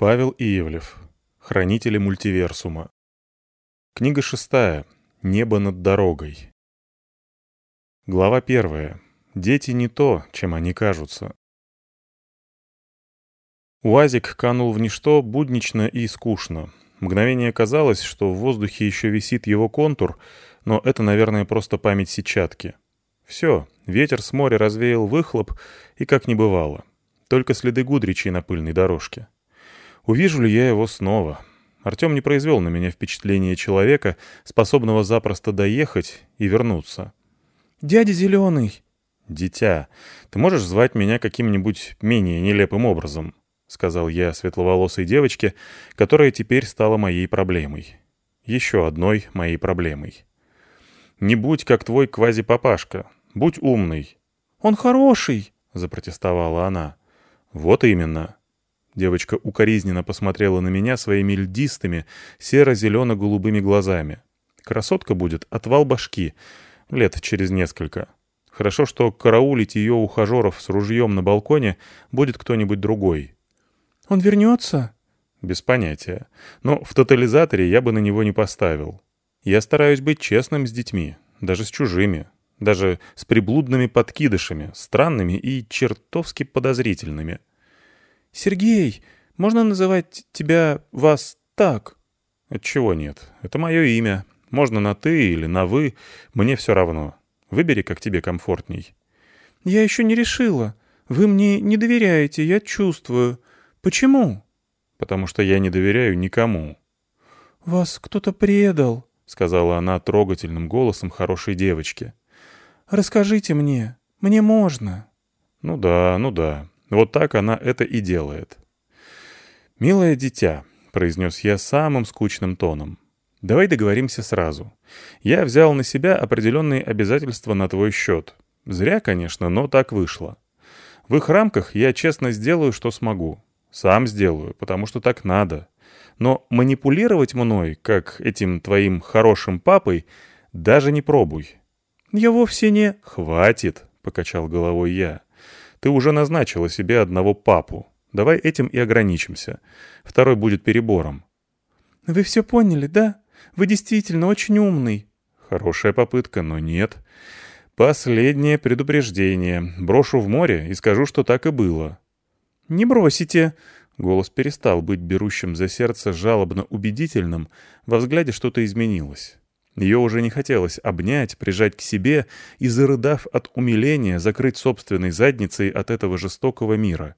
Павел Иевлев. Хранители мультиверсума. Книга шестая. Небо над дорогой. Глава первая. Дети не то, чем они кажутся. Уазик канул в ничто буднично и скучно. Мгновение казалось, что в воздухе еще висит его контур, но это, наверное, просто память сетчатки. Все, ветер с моря развеял выхлоп, и как не бывало. Только следы гудричей на пыльной дорожке. Увижу ли я его снова? Артем не произвел на меня впечатление человека, способного запросто доехать и вернуться. «Дядя Зеленый!» «Дитя, ты можешь звать меня каким-нибудь менее нелепым образом?» — сказал я светловолосой девочке, которая теперь стала моей проблемой. Еще одной моей проблемой. «Не будь как твой квази-папашка. Будь умный». «Он хороший!» — запротестовала она. «Вот именно. Девочка укоризненно посмотрела на меня своими льдистыми, серо-зелено-голубыми глазами. Красотка будет отвал башки. Лет через несколько. Хорошо, что караулить ее ухажеров с ружьем на балконе будет кто-нибудь другой. «Он вернется?» «Без понятия. Но в тотализаторе я бы на него не поставил. Я стараюсь быть честным с детьми, даже с чужими, даже с приблудными подкидышами, странными и чертовски подозрительными». «Сергей, можно называть тебя, вас так?» «Отчего нет? Это мое имя. Можно на «ты» или на «вы». Мне все равно. Выбери, как тебе комфортней». «Я еще не решила. Вы мне не доверяете, я чувствую. Почему?» «Потому что я не доверяю никому». «Вас кто-то предал», — сказала она трогательным голосом хорошей девочки. «Расскажите мне. Мне можно». «Ну да, ну да. Вот так она это и делает. «Милое дитя», — произнес я самым скучным тоном, — «давай договоримся сразу. Я взял на себя определенные обязательства на твой счет. Зря, конечно, но так вышло. В их рамках я честно сделаю, что смогу. Сам сделаю, потому что так надо. Но манипулировать мной, как этим твоим хорошим папой, даже не пробуй». «Я вовсе не...» «Хватит», — покачал головой я. Ты уже назначила себе одного папу. Давай этим и ограничимся. Второй будет перебором». «Вы все поняли, да? Вы действительно очень умный». «Хорошая попытка, но нет. Последнее предупреждение. Брошу в море и скажу, что так и было». «Не бросите». Голос перестал быть берущим за сердце жалобно убедительным, во взгляде что-то изменилось. Ее уже не хотелось обнять, прижать к себе и, зарыдав от умиления, закрыть собственной задницей от этого жестокого мира.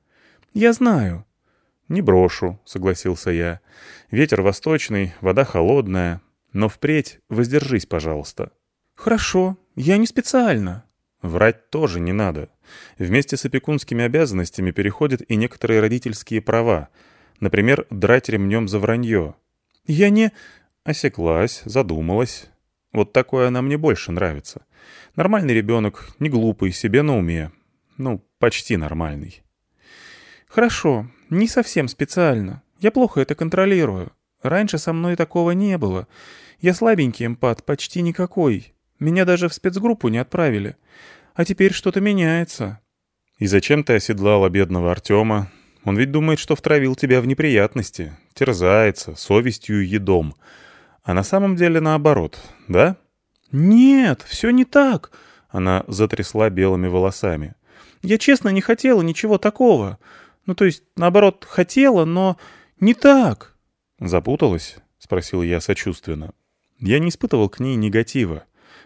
«Я знаю». «Не брошу», — согласился я. «Ветер восточный, вода холодная. Но впредь воздержись, пожалуйста». «Хорошо, я не специально». Врать тоже не надо. Вместе с опекунскими обязанностями переходят и некоторые родительские права. Например, драть ремнем за вранье. «Я не...» Осеклась, задумалась. Вот такое она мне больше нравится. Нормальный ребенок, не глупый, себе на уме. Ну, почти нормальный. Хорошо, не совсем специально. Я плохо это контролирую. Раньше со мной такого не было. Я слабенький эмпат, почти никакой. Меня даже в спецгруппу не отправили. А теперь что-то меняется. И зачем ты оседлала бедного Артема? Он ведь думает, что втравил тебя в неприятности. Терзается, совестью и едом. А на самом деле наоборот, да? «Нет, все не так!» Она затрясла белыми волосами. «Я честно не хотела ничего такого. Ну, то есть, наоборот, хотела, но не так». «Запуталась?» — спросил я сочувственно. Я не испытывал к ней негатива.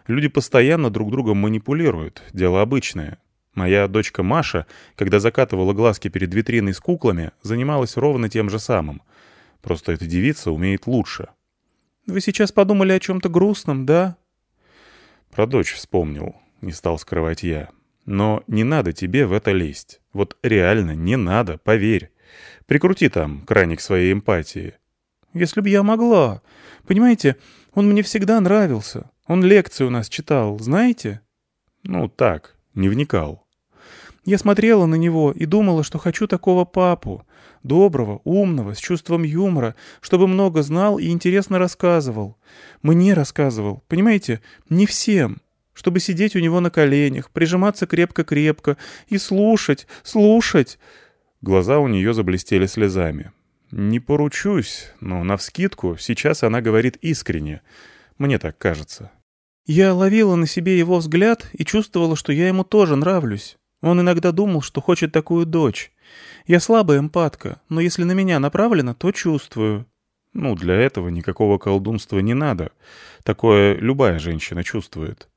Люди постоянно друг другом манипулируют, дело обычное. Моя дочка Маша, когда закатывала глазки перед витриной с куклами, занималась ровно тем же самым. Просто эта девица умеет лучше. Вы сейчас подумали о чем-то грустном, да?» Про дочь вспомнил, не стал скрывать я. «Но не надо тебе в это лезть. Вот реально не надо, поверь. Прикрути там краник своей эмпатии». «Если б я могла. Понимаете, он мне всегда нравился. Он лекции у нас читал, знаете?» «Ну, так, не вникал». Я смотрела на него и думала, что хочу такого папу. Доброго, умного, с чувством юмора, чтобы много знал и интересно рассказывал. Мне рассказывал, понимаете, не всем. Чтобы сидеть у него на коленях, прижиматься крепко-крепко и слушать, слушать. Глаза у нее заблестели слезами. Не поручусь, но навскидку сейчас она говорит искренне. Мне так кажется. Я ловила на себе его взгляд и чувствовала, что я ему тоже нравлюсь. Он иногда думал, что хочет такую дочь. Я слабая эмпатка, но если на меня направлено, то чувствую. Ну, для этого никакого колдунства не надо. Такое любая женщина чувствует.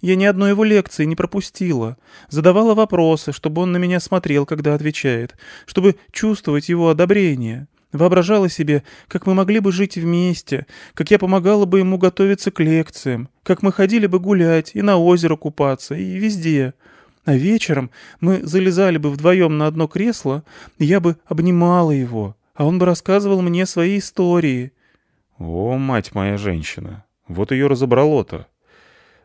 Я ни одной его лекции не пропустила. Задавала вопросы, чтобы он на меня смотрел, когда отвечает, чтобы чувствовать его одобрение. Воображала себе, как мы могли бы жить вместе, как я помогала бы ему готовиться к лекциям, как мы ходили бы гулять и на озеро купаться, и везде. А вечером мы залезали бы вдвоем на одно кресло, и я бы обнимала его, а он бы рассказывал мне свои истории. О, мать моя женщина, вот ее разобрало-то.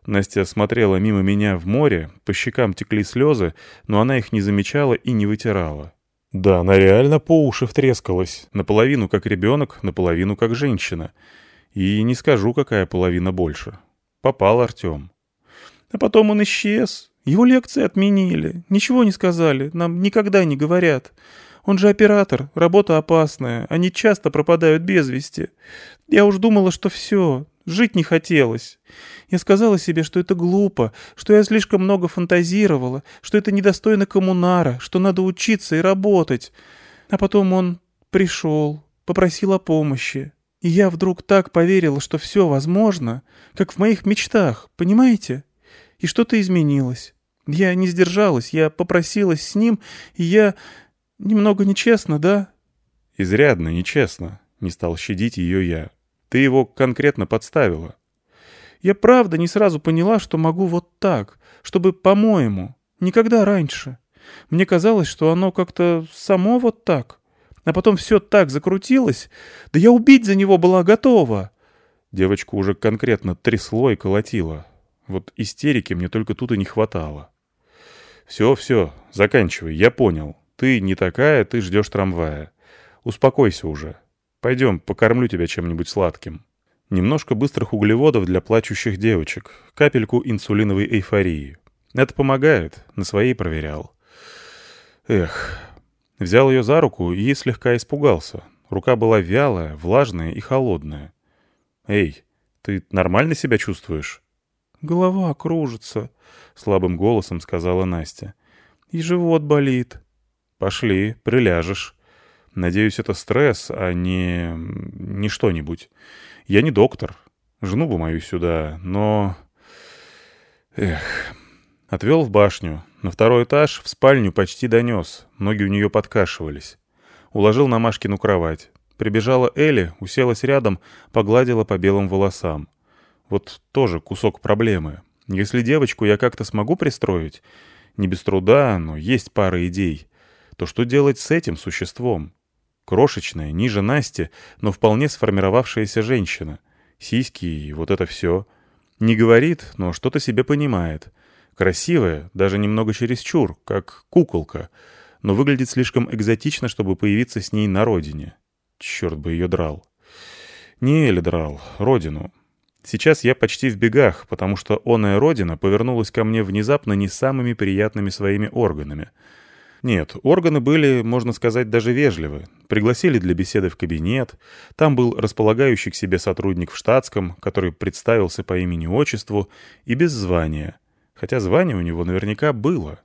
Настя смотрела мимо меня в море, по щекам текли слезы, но она их не замечала и не вытирала. Да, она реально по уши втрескалась, наполовину как ребенок, наполовину как женщина. И не скажу, какая половина больше. Попал Артем. А потом он исчез. Его лекции отменили. Ничего не сказали. Нам никогда не говорят. Он же оператор, работа опасная. Они часто пропадают без вести. Я уж думала, что все. Жить не хотелось. Я сказала себе, что это глупо, что я слишком много фантазировала, что это недостойно коммунара, что надо учиться и работать. А потом он пришел, попросил о помощи. И я вдруг так поверила, что все возможно, как в моих мечтах, понимаете? И что-то изменилось. Я не сдержалась, я попросилась с ним, и я... Немного нечестно, да? Изрядно нечестно, не стал щадить ее я. Ты его конкретно подставила. Я правда не сразу поняла, что могу вот так, чтобы по-моему, никогда раньше. Мне казалось, что оно как-то само вот так. А потом все так закрутилось. Да я убить за него была готова. Девочку уже конкретно трясло и колотило. Вот истерики мне только тут и не хватало. «Все, все, заканчивай, я понял. Ты не такая, ты ждешь трамвая. Успокойся уже. Пойдем, покормлю тебя чем-нибудь сладким. Немножко быстрых углеводов для плачущих девочек, капельку инсулиновой эйфории. Это помогает, на своей проверял. Эх, взял ее за руку и слегка испугался. Рука была вялая, влажная и холодная. «Эй, ты нормально себя чувствуешь?» «Голова кружится», — слабым голосом сказала Настя. «И живот болит». «Пошли, приляжешь». Надеюсь, это стресс, а не... не что-нибудь. Я не доктор. Жену бы мою сюда, но... Эх... Отвел в башню. На второй этаж, в спальню почти донес. Ноги у нее подкашивались. Уложил на Машкину кровать. Прибежала Элли, уселась рядом, погладила по белым волосам. Вот тоже кусок проблемы. Если девочку я как-то смогу пристроить, не без труда, но есть пара идей, то что делать с этим существом? Крошечная, ниже Насти, но вполне сформировавшаяся женщина. Сиськи и вот это все. Не говорит, но что-то себе понимает. Красивая, даже немного чересчур, как куколка, но выглядит слишком экзотично, чтобы появиться с ней на родине. Черт бы ее драл. Не Эли драл, родину. Сейчас я почти в бегах, потому что оная родина повернулась ко мне внезапно не самыми приятными своими органами — нет, органы были, можно сказать, даже вежливы. Пригласили для беседы в кабинет. Там был располагающий к себе сотрудник в штатском, который представился по имени-отчеству и без звания. Хотя звание у него наверняка было.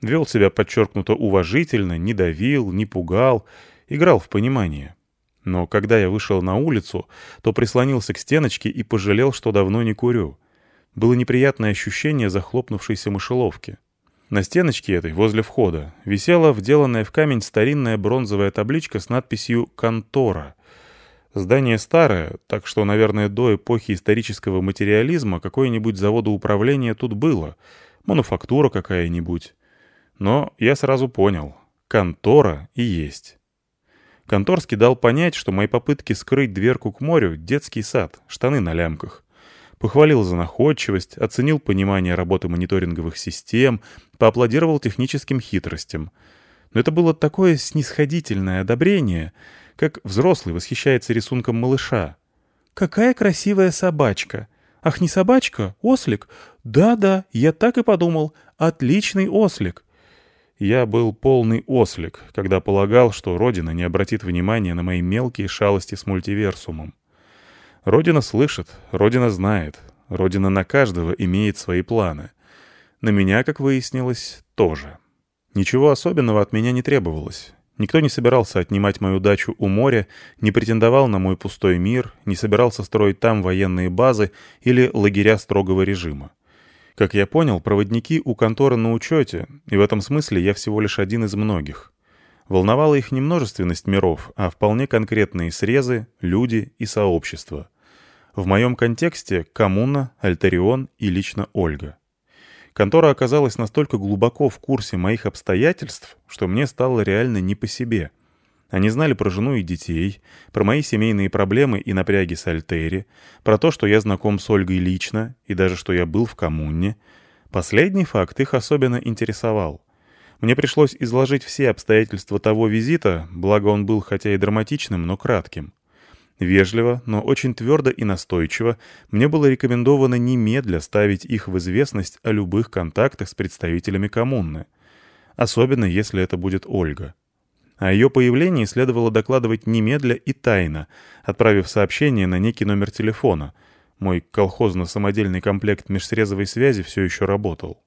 Вел себя подчеркнуто уважительно, не давил, не пугал, играл в понимание. Но когда я вышел на улицу, то прислонился к стеночке и пожалел, что давно не курю. Было неприятное ощущение захлопнувшейся мышеловки. На стеночке этой, возле входа, висела вделанная в камень старинная бронзовая табличка с надписью «Контора». Здание старое, так что, наверное, до эпохи исторического материализма какое-нибудь заводоуправление тут было, мануфактура какая-нибудь. Но я сразу понял — контора и есть. Конторский дал понять, что мои попытки скрыть дверку к морю — детский сад, штаны на лямках. Похвалил за находчивость, оценил понимание работы мониторинговых систем, поаплодировал техническим хитростям. Но это было такое снисходительное одобрение, как взрослый восхищается рисунком малыша. «Какая красивая собачка! Ах, не собачка, ослик? Да-да, я так и подумал. Отличный ослик!» Я был полный ослик, когда полагал, что Родина не обратит внимания на мои мелкие шалости с мультиверсумом. Родина слышит, Родина знает, Родина на каждого имеет свои планы. На меня, как выяснилось, тоже. Ничего особенного от меня не требовалось. Никто не собирался отнимать мою дачу у моря, не претендовал на мой пустой мир, не собирался строить там военные базы или лагеря строгого режима. Как я понял, проводники у конторы на учете, и в этом смысле я всего лишь один из многих. Волновала их не множественность миров, а вполне конкретные срезы, люди и сообщества. В моем контексте — коммуна, Альтерион и лично Ольга. Контора оказалась настолько глубоко в курсе моих обстоятельств, что мне стало реально не по себе — они знали про жену и детей, про мои семейные проблемы и напряги с Альтери, про то, что я знаком с Ольгой лично, и даже что я был в коммуне. Последний факт их особенно интересовал. Мне пришлось изложить все обстоятельства того визита, благо он был хотя и драматичным, но кратким. Вежливо, но очень твердо и настойчиво мне было рекомендовано немедля ставить их в известность о любых контактах с представителями коммуны. Особенно, если это будет Ольга. О ее появлении следовало докладывать немедля и тайно, отправив сообщение на некий номер телефона. Мой колхозно-самодельный комплект межсрезовой связи все еще работал.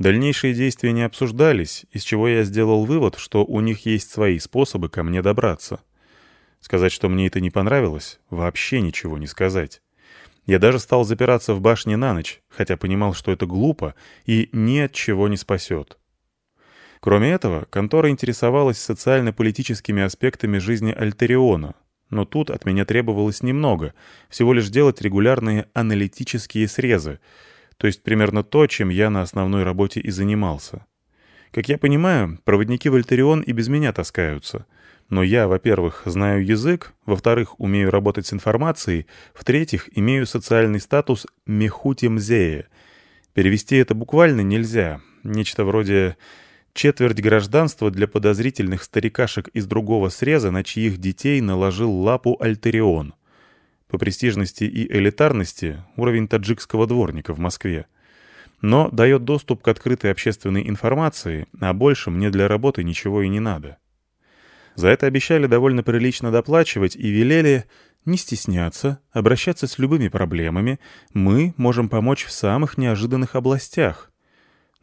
Дальнейшие действия не обсуждались, из чего я сделал вывод, что у них есть свои способы ко мне добраться. Сказать, что мне это не понравилось, вообще ничего не сказать. Я даже стал запираться в башне на ночь, хотя понимал, что это глупо и ни от чего не спасет. Кроме этого, контора интересовалась социально-политическими аспектами жизни Альтериона, но тут от меня требовалось немного, всего лишь делать регулярные аналитические срезы, то есть примерно то, чем я на основной работе и занимался. Как я понимаю, проводники в Альтерион и без меня таскаются. Но я, во-первых, знаю язык, во-вторых, умею работать с информацией, в-третьих, имею социальный статус «мехутимзея». Перевести это буквально нельзя. Нечто вроде Четверть гражданства для подозрительных старикашек из другого среза, на чьих детей наложил лапу Альтерион. По престижности и элитарности уровень таджикского дворника в Москве. Но дает доступ к открытой общественной информации, а больше мне для работы ничего и не надо. За это обещали довольно прилично доплачивать и велели не стесняться, обращаться с любыми проблемами, мы можем помочь в самых неожиданных областях.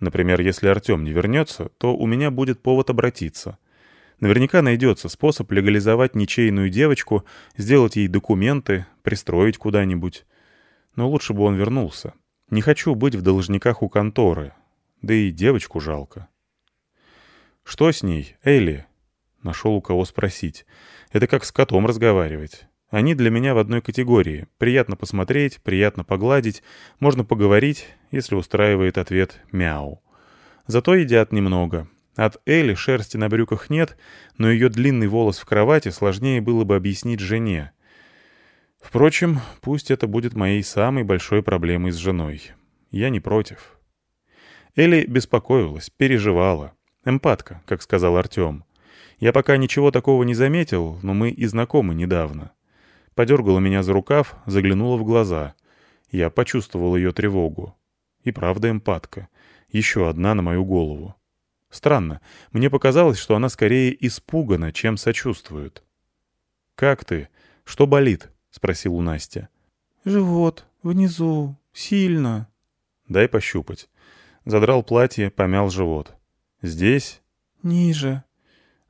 Например, если Артем не вернется, то у меня будет повод обратиться. Наверняка найдется способ легализовать ничейную девочку, сделать ей документы, пристроить куда-нибудь. Но лучше бы он вернулся. Не хочу быть в должниках у конторы. Да и девочку жалко. «Что с ней, Элли?» Нашел у кого спросить. «Это как с котом разговаривать. Они для меня в одной категории. Приятно посмотреть, приятно погладить, можно поговорить, если устраивает ответ «мяу». Зато едят немного. От Элли шерсти на брюках нет, но ее длинный волос в кровати сложнее было бы объяснить жене. Впрочем, пусть это будет моей самой большой проблемой с женой. Я не против. Элли беспокоилась, переживала. Эмпатка, как сказал Артем. Я пока ничего такого не заметил, но мы и знакомы недавно. Подергала меня за рукав, заглянула в глаза. Я почувствовал ее тревогу. И правда эмпатка. Еще одна на мою голову. Странно. Мне показалось, что она скорее испугана, чем сочувствует. «Как ты? Что болит?» — спросил у Настя. «Живот. Внизу. Сильно». «Дай пощупать». Задрал платье, помял живот. «Здесь?» «Ниже».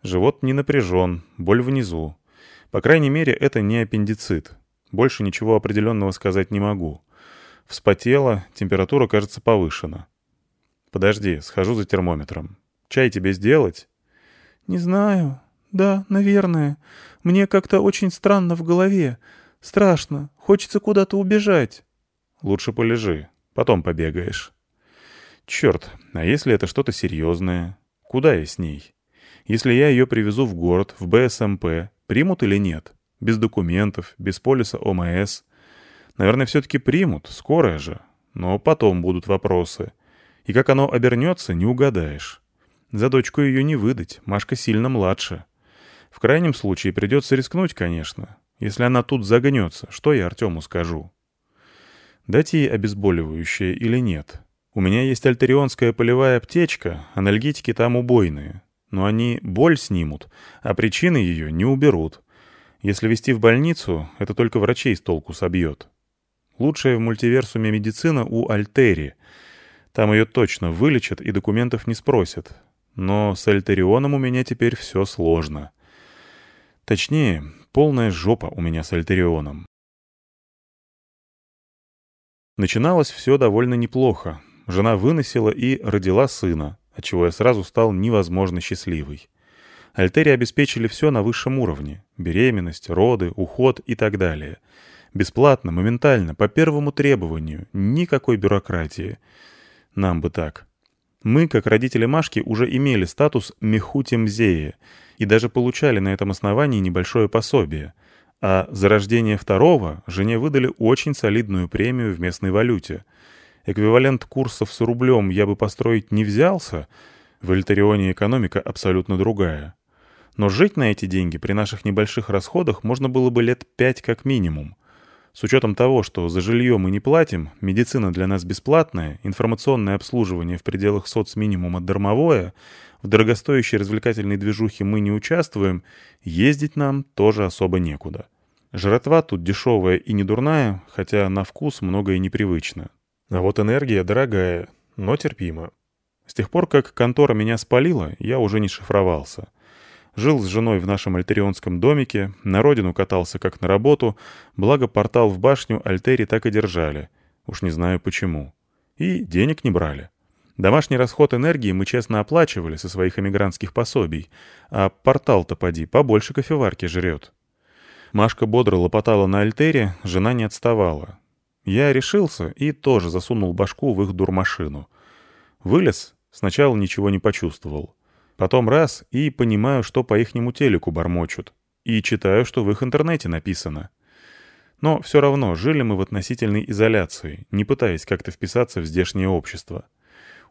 Живот не напряжен, боль внизу. По крайней мере, это не аппендицит. Больше ничего определенного сказать не могу. Вспотела, температура, кажется, повышена. Подожди, схожу за термометром. Чай тебе сделать? Не знаю. Да, наверное. Мне как-то очень странно в голове. Страшно. Хочется куда-то убежать. Лучше полежи. Потом побегаешь. Черт, а если это что-то серьезное? Куда я с ней? Если я ее привезу в город, в БСМП, Примут или нет? Без документов, без полиса ОМС. Наверное, все-таки примут, скорая же. Но потом будут вопросы. И как оно обернется, не угадаешь. За дочку ее не выдать, Машка сильно младше. В крайнем случае придется рискнуть, конечно. Если она тут загнется, что я Артему скажу? Дать ей обезболивающее или нет? У меня есть альтерионская полевая аптечка, анальгетики там убойные. Но они боль снимут, а причины ее не уберут. Если вести в больницу, это только врачей с толку собьет. Лучшая в мультиверсуме медицина у Альтери. Там ее точно вылечат и документов не спросят. Но с Альтерионом у меня теперь все сложно. Точнее, полная жопа у меня с Альтерионом. Начиналось все довольно неплохо. Жена выносила и родила сына, отчего я сразу стал невозможно счастливый. Альтери обеспечили все на высшем уровне — беременность, роды, уход и так далее. Бесплатно, моментально, по первому требованию, никакой бюрократии. Нам бы так. Мы, как родители Машки, уже имели статус Мехути Мзея и даже получали на этом основании небольшое пособие. А за рождение второго жене выдали очень солидную премию в местной валюте. Эквивалент курсов с рублем я бы построить не взялся, в Эльтарионе экономика абсолютно другая. Но жить на эти деньги при наших небольших расходах можно было бы лет пять как минимум. С учетом того, что за жилье мы не платим, медицина для нас бесплатная, информационное обслуживание в пределах соцминимума дармовое, в дорогостоящей развлекательной движухе мы не участвуем, ездить нам тоже особо некуда. Жратва тут дешевая и не дурная, хотя на вкус многое непривычно. А вот энергия дорогая, но терпима. С тех пор, как контора меня спалила, я уже не шифровался — Жил с женой в нашем альтерионском домике, на родину катался как на работу, благо портал в башню Альтери так и держали. Уж не знаю почему. И денег не брали. Домашний расход энергии мы честно оплачивали со своих эмигрантских пособий, а портал-то поди побольше кофеварки жрет. Машка бодро лопотала на Альтере, жена не отставала. Я решился и тоже засунул башку в их дурмашину. Вылез, сначала ничего не почувствовал. Потом раз и понимаю, что по ихнему телеку бормочут. И читаю, что в их интернете написано. Но все равно жили мы в относительной изоляции, не пытаясь как-то вписаться в здешнее общество.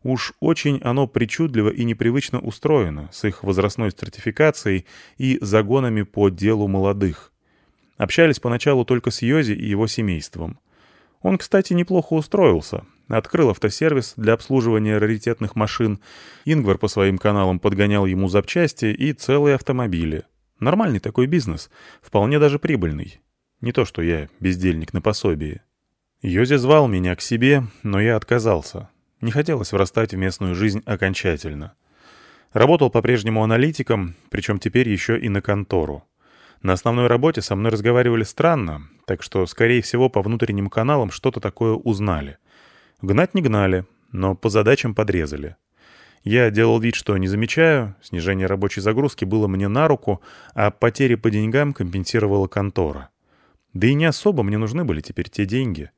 Уж очень оно причудливо и непривычно устроено, с их возрастной стратификацией и загонами по делу молодых. Общались поначалу только с Йози и его семейством. Он, кстати, неплохо устроился, Открыл автосервис для обслуживания раритетных машин. Ингвар по своим каналам подгонял ему запчасти и целые автомобили. Нормальный такой бизнес, вполне даже прибыльный. Не то, что я бездельник на пособии. Йози звал меня к себе, но я отказался. Не хотелось врастать в местную жизнь окончательно. Работал по-прежнему аналитиком, причем теперь еще и на контору. На основной работе со мной разговаривали странно, так что, скорее всего, по внутренним каналам что-то такое узнали — Гнать не гнали, но по задачам подрезали. Я делал вид, что не замечаю, снижение рабочей загрузки было мне на руку, а потери по деньгам компенсировала контора. Да и не особо мне нужны были теперь те деньги.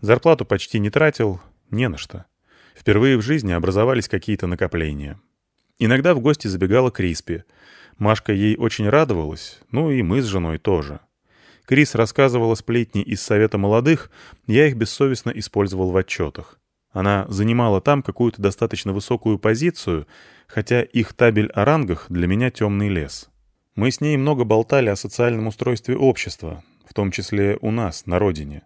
Зарплату почти не тратил, не на что. Впервые в жизни образовались какие-то накопления. Иногда в гости забегала Криспи. Машка ей очень радовалась, ну и мы с женой тоже. Крис рассказывала сплетни из Совета молодых, я их бессовестно использовал в отчетах. Она занимала там какую-то достаточно высокую позицию, хотя их табель о рангах для меня темный лес. Мы с ней много болтали о социальном устройстве общества, в том числе у нас, на родине.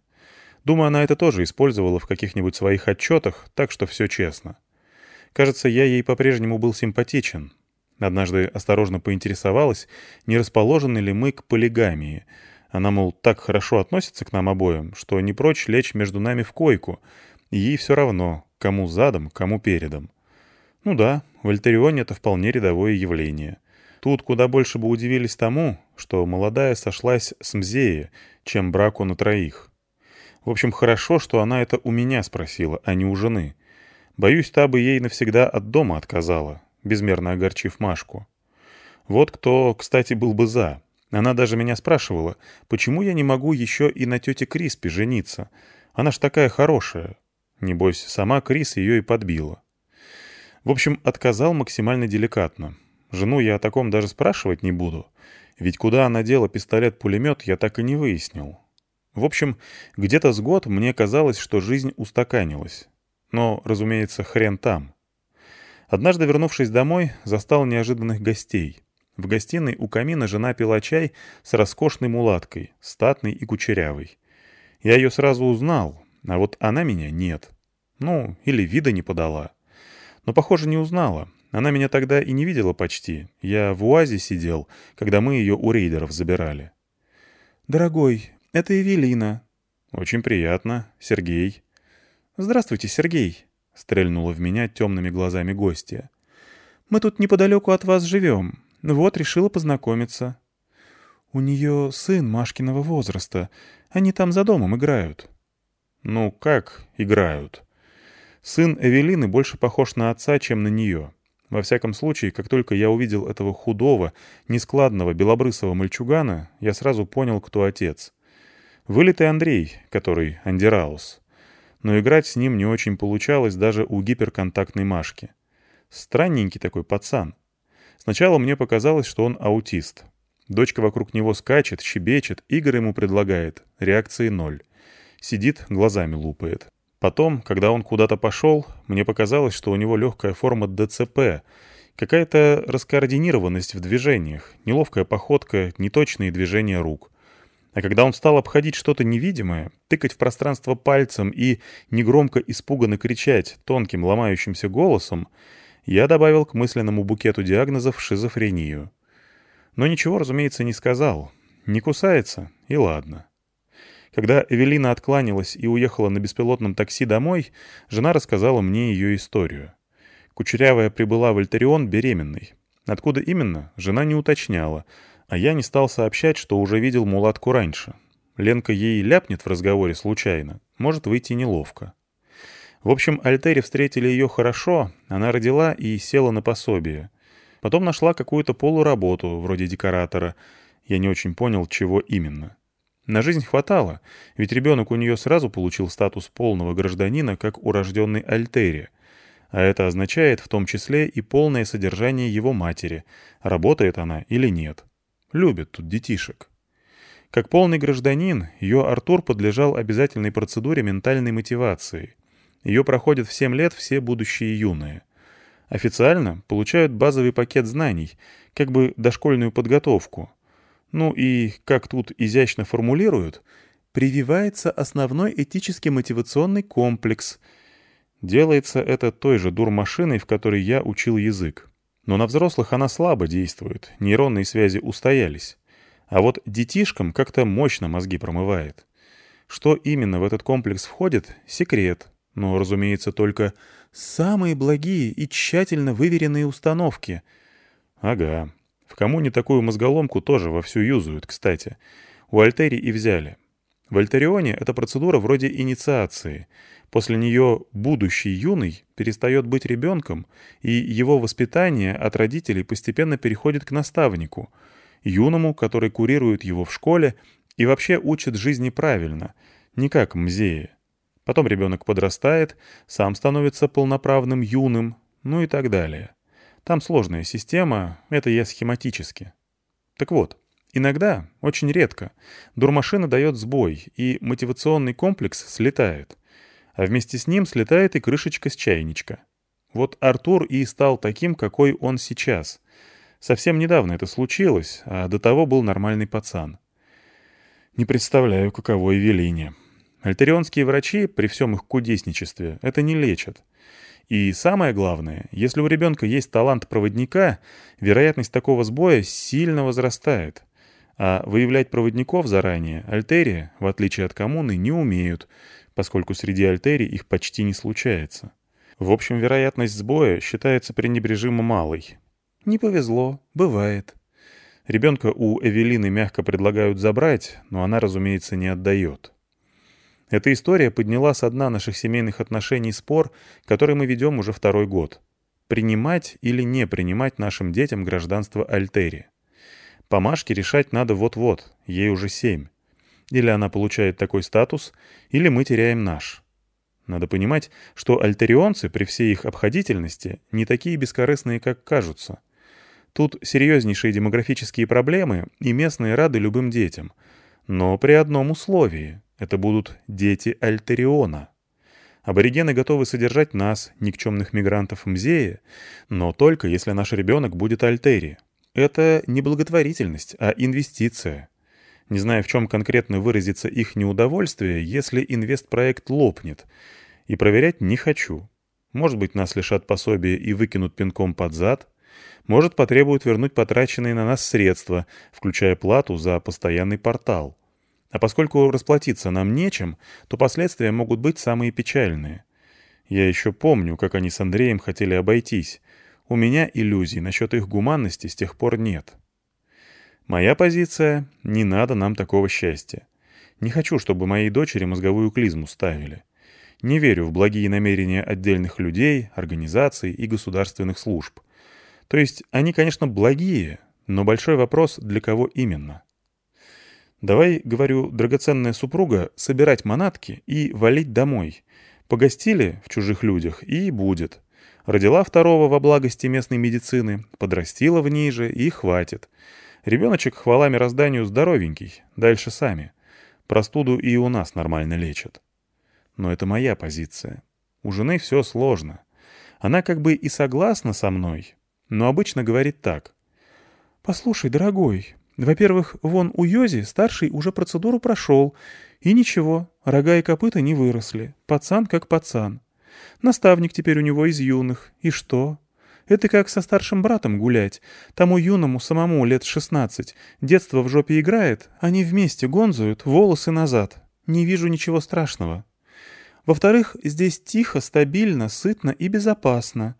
Думаю, она это тоже использовала в каких-нибудь своих отчетах, так что все честно. Кажется, я ей по-прежнему был симпатичен. Однажды осторожно поинтересовалась, не расположены ли мы к полигамии — она, мол, так хорошо относится к нам обоим, что не прочь лечь между нами в койку, и ей все равно, кому задом, кому передом. Ну да, в Альтерионе это вполне рядовое явление. Тут куда больше бы удивились тому, что молодая сошлась с Мзея, чем браку на троих. В общем, хорошо, что она это у меня спросила, а не у жены. Боюсь, та бы ей навсегда от дома отказала, безмерно огорчив Машку. Вот кто, кстати, был бы за. Она даже меня спрашивала, почему я не могу еще и на тете Криспе жениться. Она ж такая хорошая. Небось, сама Крис ее и подбила. В общем, отказал максимально деликатно. Жену я о таком даже спрашивать не буду. Ведь куда она дела пистолет-пулемет, я так и не выяснил. В общем, где-то с год мне казалось, что жизнь устаканилась. Но, разумеется, хрен там. Однажды, вернувшись домой, застал неожиданных гостей — в гостиной у камина жена пила чай с роскошной мулаткой, статной и кучерявой. Я ее сразу узнал, а вот она меня нет. Ну, или вида не подала. Но, похоже, не узнала. Она меня тогда и не видела почти. Я в УАЗе сидел, когда мы ее у рейдеров забирали. «Дорогой, это Эвелина». «Очень приятно. Сергей». «Здравствуйте, Сергей», — стрельнула в меня темными глазами гостья. «Мы тут неподалеку от вас живем. Вот, решила познакомиться». «У нее сын Машкиного возраста. Они там за домом играют». «Ну, как играют?» Сын Эвелины больше похож на отца, чем на нее. Во всяком случае, как только я увидел этого худого, нескладного, белобрысого мальчугана, я сразу понял, кто отец. Вылитый Андрей, который Андераус. Но играть с ним не очень получалось даже у гиперконтактной Машки. Странненький такой пацан. Сначала мне показалось, что он аутист. Дочка вокруг него скачет, щебечет, игры ему предлагает. Реакции ноль. Сидит, глазами лупает. Потом, когда он куда-то пошел, мне показалось, что у него легкая форма ДЦП, какая-то раскоординированность в движениях, неловкая походка, неточные движения рук. А когда он стал обходить что-то невидимое, тыкать в пространство пальцем и негромко испуганно кричать тонким ломающимся голосом, я добавил к мысленному букету диагнозов шизофрению. Но ничего, разумеется, не сказал. Не кусается, и ладно. Когда Эвелина откланялась и уехала на беспилотном такси домой, жена рассказала мне ее историю. Кучерявая прибыла в Альтерион беременной. Откуда именно, жена не уточняла, а я не стал сообщать, что уже видел мулатку раньше. Ленка ей ляпнет в разговоре случайно, может выйти неловко. В общем, Альтери встретили ее хорошо, она родила и села на пособие. Потом нашла какую-то полуработу, вроде декоратора. Я не очень понял, чего именно. На жизнь хватало, ведь ребенок у нее сразу получил статус полного гражданина, как урожденный Альтери. А это означает в том числе и полное содержание его матери, работает она или нет. Любит тут детишек. Как полный гражданин, ее Артур подлежал обязательной процедуре ментальной мотивации. Ее проходят в 7 лет все будущие юные. Официально получают базовый пакет знаний, как бы дошкольную подготовку – ну и, как тут изящно формулируют, прививается основной этический мотивационный комплекс. Делается это той же дурмашиной, в которой я учил язык. Но на взрослых она слабо действует, нейронные связи устоялись. А вот детишкам как-то мощно мозги промывает. Что именно в этот комплекс входит — секрет. Но, разумеется, только самые благие и тщательно выверенные установки. Ага, в коммуне такую мозголомку тоже вовсю юзают, кстати. У Альтери и взяли. В Альтерионе это процедура вроде инициации. После нее будущий юный перестает быть ребенком, и его воспитание от родителей постепенно переходит к наставнику, юному, который курирует его в школе и вообще учит жизни правильно, не как мзеи. Потом ребенок подрастает, сам становится полноправным юным, ну и так далее. Там сложная система, это я схематически. Так вот, иногда, очень редко, дурмашина дает сбой, и мотивационный комплекс слетает. А вместе с ним слетает и крышечка с чайничка. Вот Артур и стал таким, какой он сейчас. Совсем недавно это случилось, а до того был нормальный пацан. Не представляю, каково Эвелине. Альтерионские врачи, при всем их кудесничестве, это не лечат. И самое главное, если у ребенка есть талант проводника, вероятность такого сбоя сильно возрастает. А выявлять проводников заранее альтерия, в отличие от коммуны, не умеют, поскольку среди альтерий их почти не случается. В общем, вероятность сбоя считается пренебрежимо малой. Не повезло, бывает. Ребенка у Эвелины мягко предлагают забрать, но она, разумеется, не отдает. Эта история подняла со дна наших семейных отношений спор, который мы ведем уже второй год. Принимать или не принимать нашим детям гражданство Альтери. По Машке решать надо вот-вот, ей уже семь. Или она получает такой статус, или мы теряем наш. Надо понимать, что альтерионцы при всей их обходительности не такие бескорыстные, как кажутся. Тут серьезнейшие демографические проблемы, и местные рады любым детям. Но при одном условии это будут дети Альтериона. Аборигены готовы содержать нас, никчемных мигрантов Мзея, но только если наш ребенок будет Альтери. Это не благотворительность, а инвестиция. Не знаю, в чем конкретно выразится их неудовольствие, если инвестпроект лопнет. И проверять не хочу. Может быть, нас лишат пособия и выкинут пинком под зад. Может, потребуют вернуть потраченные на нас средства, включая плату за постоянный портал. А поскольку расплатиться нам нечем, то последствия могут быть самые печальные. Я еще помню, как они с Андреем хотели обойтись. У меня иллюзий насчет их гуманности с тех пор нет. Моя позиция — не надо нам такого счастья. Не хочу, чтобы моей дочери мозговую клизму ставили. Не верю в благие намерения отдельных людей, организаций и государственных служб. То есть они, конечно, благие, но большой вопрос, для кого именно. Давай, говорю, драгоценная супруга, собирать манатки и валить домой. Погостили в чужих людях, и будет. Родила второго во благости местной медицины, подрастила в ней же, и хватит. Ребеночек, хвала мирозданию, здоровенький, дальше сами. Простуду и у нас нормально лечат. Но это моя позиция. У жены все сложно. Она как бы и согласна со мной, но обычно говорит так. «Послушай, дорогой, во-первых, вон у Йози старший уже процедуру прошел, и ничего, рога и копыта не выросли, пацан как пацан. Наставник теперь у него из юных, и что? Это как со старшим братом гулять. Тому юному самому лет шестнадцать. Детство в жопе играет, они вместе гонзуют, волосы назад. Не вижу ничего страшного. Во-вторых, здесь тихо, стабильно, сытно и безопасно.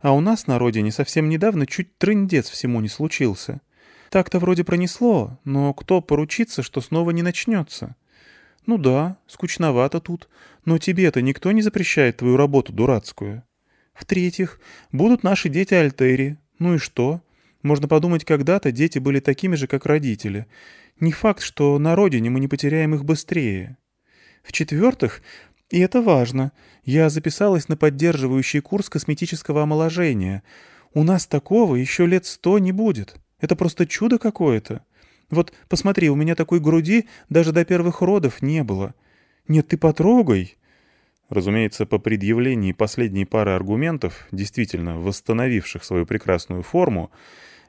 А у нас на родине совсем недавно чуть трындец всему не случился. Так-то вроде пронесло, но кто поручится, что снова не начнется? Ну да, скучновато тут, но тебе-то никто не запрещает твою работу дурацкую. В-третьих, будут наши дети Альтери. Ну и что? Можно подумать, когда-то дети были такими же, как родители. Не факт, что на родине мы не потеряем их быстрее. В-четвертых, и это важно, я записалась на поддерживающий курс косметического омоложения. У нас такого еще лет сто не будет. Это просто чудо какое-то. Вот посмотри, у меня такой груди даже до первых родов не было. Нет, ты потрогай. Разумеется, по предъявлении последней пары аргументов, действительно восстановивших свою прекрасную форму,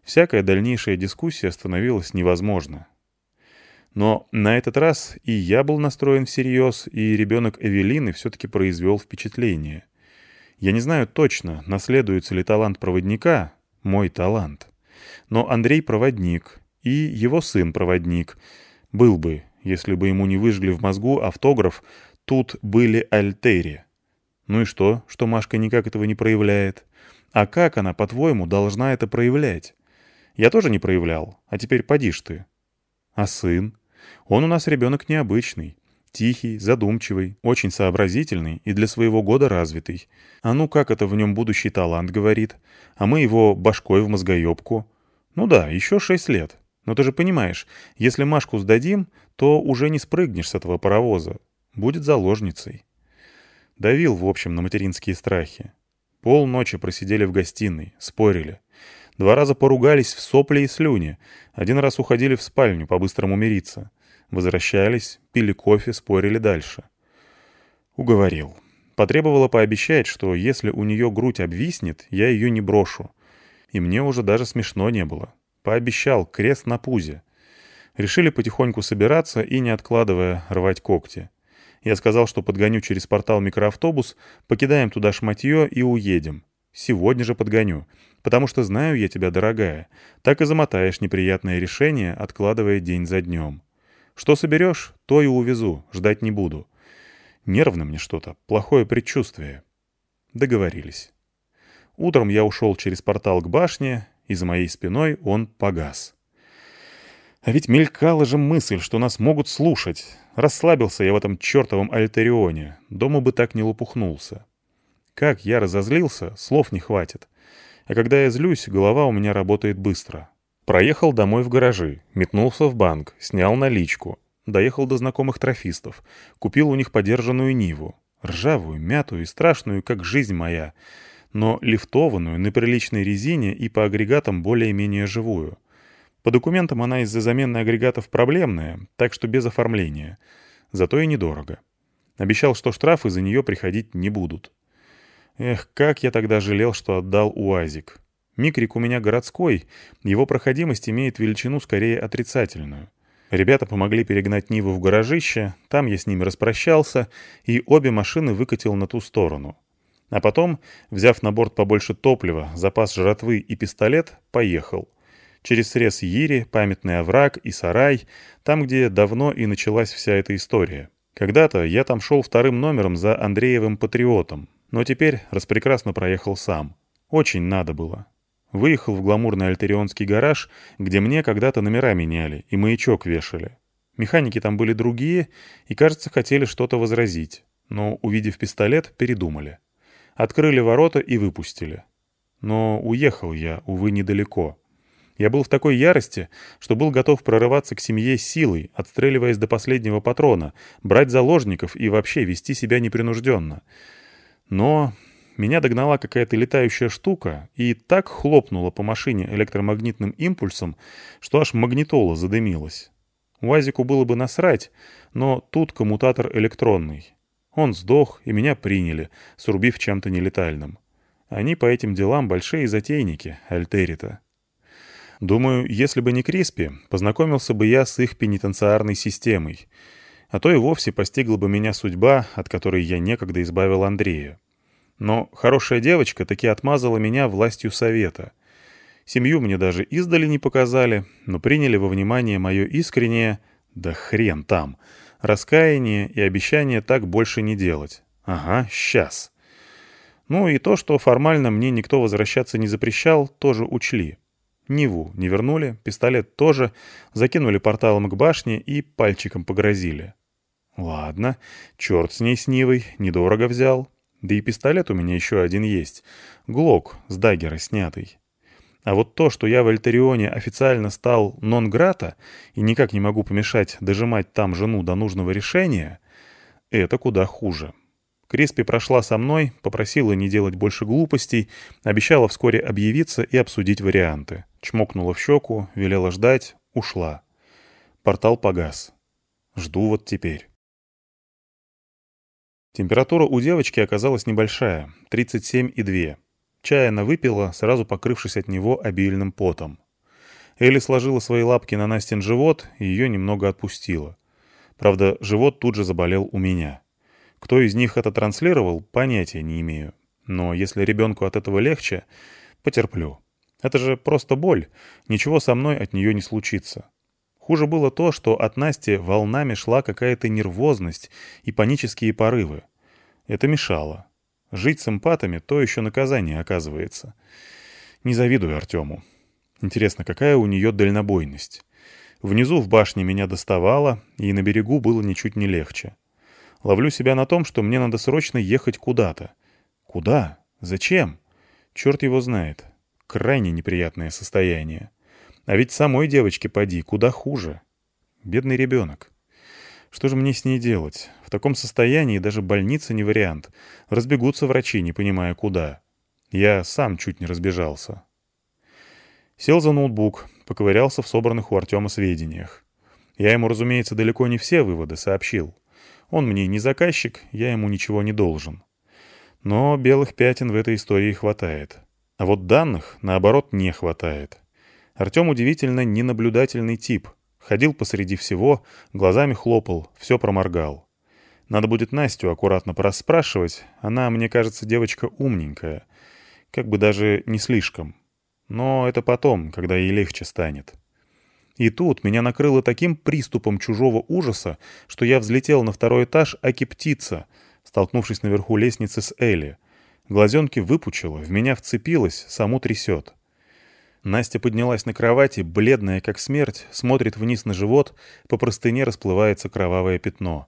всякая дальнейшая дискуссия становилась невозможна. Но на этот раз и я был настроен всерьез, и ребенок Эвелины все-таки произвел впечатление. Я не знаю точно, наследуется ли талант проводника, мой талант. Но Андрей проводник, и его сын проводник. Был бы, если бы ему не выжгли в мозгу автограф Тут были альтери. Ну и что, что Машка никак этого не проявляет? А как она, по-твоему, должна это проявлять? Я тоже не проявлял, а теперь подишь ты. А сын? Он у нас ребенок необычный. Тихий, задумчивый, очень сообразительный и для своего года развитый. А ну как это в нем будущий талант говорит? А мы его башкой в мозгоебку. Ну да, еще шесть лет. Но ты же понимаешь, если Машку сдадим, то уже не спрыгнешь с этого паровоза будет заложницей. Давил, в общем, на материнские страхи. Полночи просидели в гостиной, спорили. Два раза поругались в сопли и слюни. Один раз уходили в спальню по-быстрому мириться. Возвращались, пили кофе, спорили дальше. Уговорил. Потребовала пообещать, что если у нее грудь обвиснет, я ее не брошу. И мне уже даже смешно не было. Пообещал, крест на пузе. Решили потихоньку собираться и, не откладывая, рвать когти. Я сказал, что подгоню через портал микроавтобус, покидаем туда шматье и уедем. Сегодня же подгоню, потому что знаю я тебя, дорогая. Так и замотаешь неприятное решение, откладывая день за днем. Что соберешь, то и увезу, ждать не буду. Нервно мне что-то, плохое предчувствие. Договорились. Утром я ушел через портал к башне, и за моей спиной он погас. А ведь мелькала же мысль, что нас могут слушать. Расслабился я в этом чертовом Альтерионе. Дома бы так не лопухнулся. Как я разозлился, слов не хватит. А когда я злюсь, голова у меня работает быстро. Проехал домой в гаражи, метнулся в банк, снял наличку. Доехал до знакомых трофистов. Купил у них подержанную Ниву. Ржавую, мятую и страшную, как жизнь моя. Но лифтованную, на приличной резине и по агрегатам более-менее живую. По документам она из-за замены агрегатов проблемная, так что без оформления. Зато и недорого. Обещал, что штрафы за нее приходить не будут. Эх, как я тогда жалел, что отдал УАЗик. Микрик у меня городской, его проходимость имеет величину скорее отрицательную. Ребята помогли перегнать Ниву в гаражище, там я с ними распрощался, и обе машины выкатил на ту сторону. А потом, взяв на борт побольше топлива, запас жратвы и пистолет, поехал. Через срез Ири, памятный овраг и сарай, там, где давно и началась вся эта история. Когда-то я там шел вторым номером за Андреевым патриотом, но теперь распрекрасно проехал сам. Очень надо было. Выехал в гламурный альтерионский гараж, где мне когда-то номера меняли и маячок вешали. Механики там были другие и, кажется, хотели что-то возразить, но, увидев пистолет, передумали. Открыли ворота и выпустили. Но уехал я, увы, недалеко. Я был в такой ярости, что был готов прорываться к семье силой, отстреливаясь до последнего патрона, брать заложников и вообще вести себя непринужденно. Но меня догнала какая-то летающая штука и так хлопнула по машине электромагнитным импульсом, что аж магнитола задымилась. Уазику было бы насрать, но тут коммутатор электронный. Он сдох, и меня приняли, срубив чем-то нелетальным. Они по этим делам большие затейники, Альтерита. Думаю, если бы не Криспи, познакомился бы я с их пенитенциарной системой. А то и вовсе постигла бы меня судьба, от которой я некогда избавил Андрея. Но хорошая девочка таки отмазала меня властью совета. Семью мне даже издали не показали, но приняли во внимание мое искреннее «да хрен там», раскаяние и обещание так больше не делать. Ага, сейчас. Ну и то, что формально мне никто возвращаться не запрещал, тоже учли. Ниву не вернули, пистолет тоже, закинули порталом к башне и пальчиком погрозили. Ладно, черт с ней с Нивой, недорого взял. Да и пистолет у меня еще один есть. Глок с даггера снятый. А вот то, что я в Альтерионе официально стал нон-грата и никак не могу помешать дожимать там жену до нужного решения, это куда хуже. Креспи прошла со мной, попросила не делать больше глупостей, обещала вскоре объявиться и обсудить варианты. Чмокнула в щеку, велела ждать, ушла. Портал погас. Жду вот теперь. Температура у девочки оказалась небольшая — 37,2. Чая она выпила, сразу покрывшись от него обильным потом. Элли сложила свои лапки на Настин живот и ее немного отпустила. Правда, живот тут же заболел у меня. Кто из них это транслировал, понятия не имею. Но если ребенку от этого легче, потерплю. Это же просто боль. Ничего со мной от нее не случится. Хуже было то, что от Насти волнами шла какая-то нервозность и панические порывы. Это мешало. Жить с эмпатами — то еще наказание, оказывается. Не завидую Артему. Интересно, какая у нее дальнобойность? Внизу в башне меня доставало, и на берегу было ничуть не легче. Ловлю себя на том, что мне надо срочно ехать куда-то. Куда? Зачем? Черт его знает. Крайне неприятное состояние. А ведь самой девочке поди, куда хуже. Бедный ребенок. Что же мне с ней делать? В таком состоянии даже больница не вариант. Разбегутся врачи, не понимая куда. Я сам чуть не разбежался. Сел за ноутбук, поковырялся в собранных у Артема сведениях. Я ему, разумеется, далеко не все выводы сообщил. Он мне не заказчик, я ему ничего не должен. Но белых пятен в этой истории хватает. А вот данных, наоборот, не хватает. Артем удивительно ненаблюдательный тип. Ходил посреди всего, глазами хлопал, все проморгал. Надо будет Настю аккуратно порасспрашивать. Она, мне кажется, девочка умненькая. Как бы даже не слишком. Но это потом, когда ей легче станет. И тут меня накрыло таким приступом чужого ужаса, что я взлетел на второй этаж аки птица, столкнувшись наверху лестницы с Элли. Глазенки выпучила, в меня вцепилась, саму трясет. Настя поднялась на кровати, бледная как смерть, смотрит вниз на живот, по простыне расплывается кровавое пятно.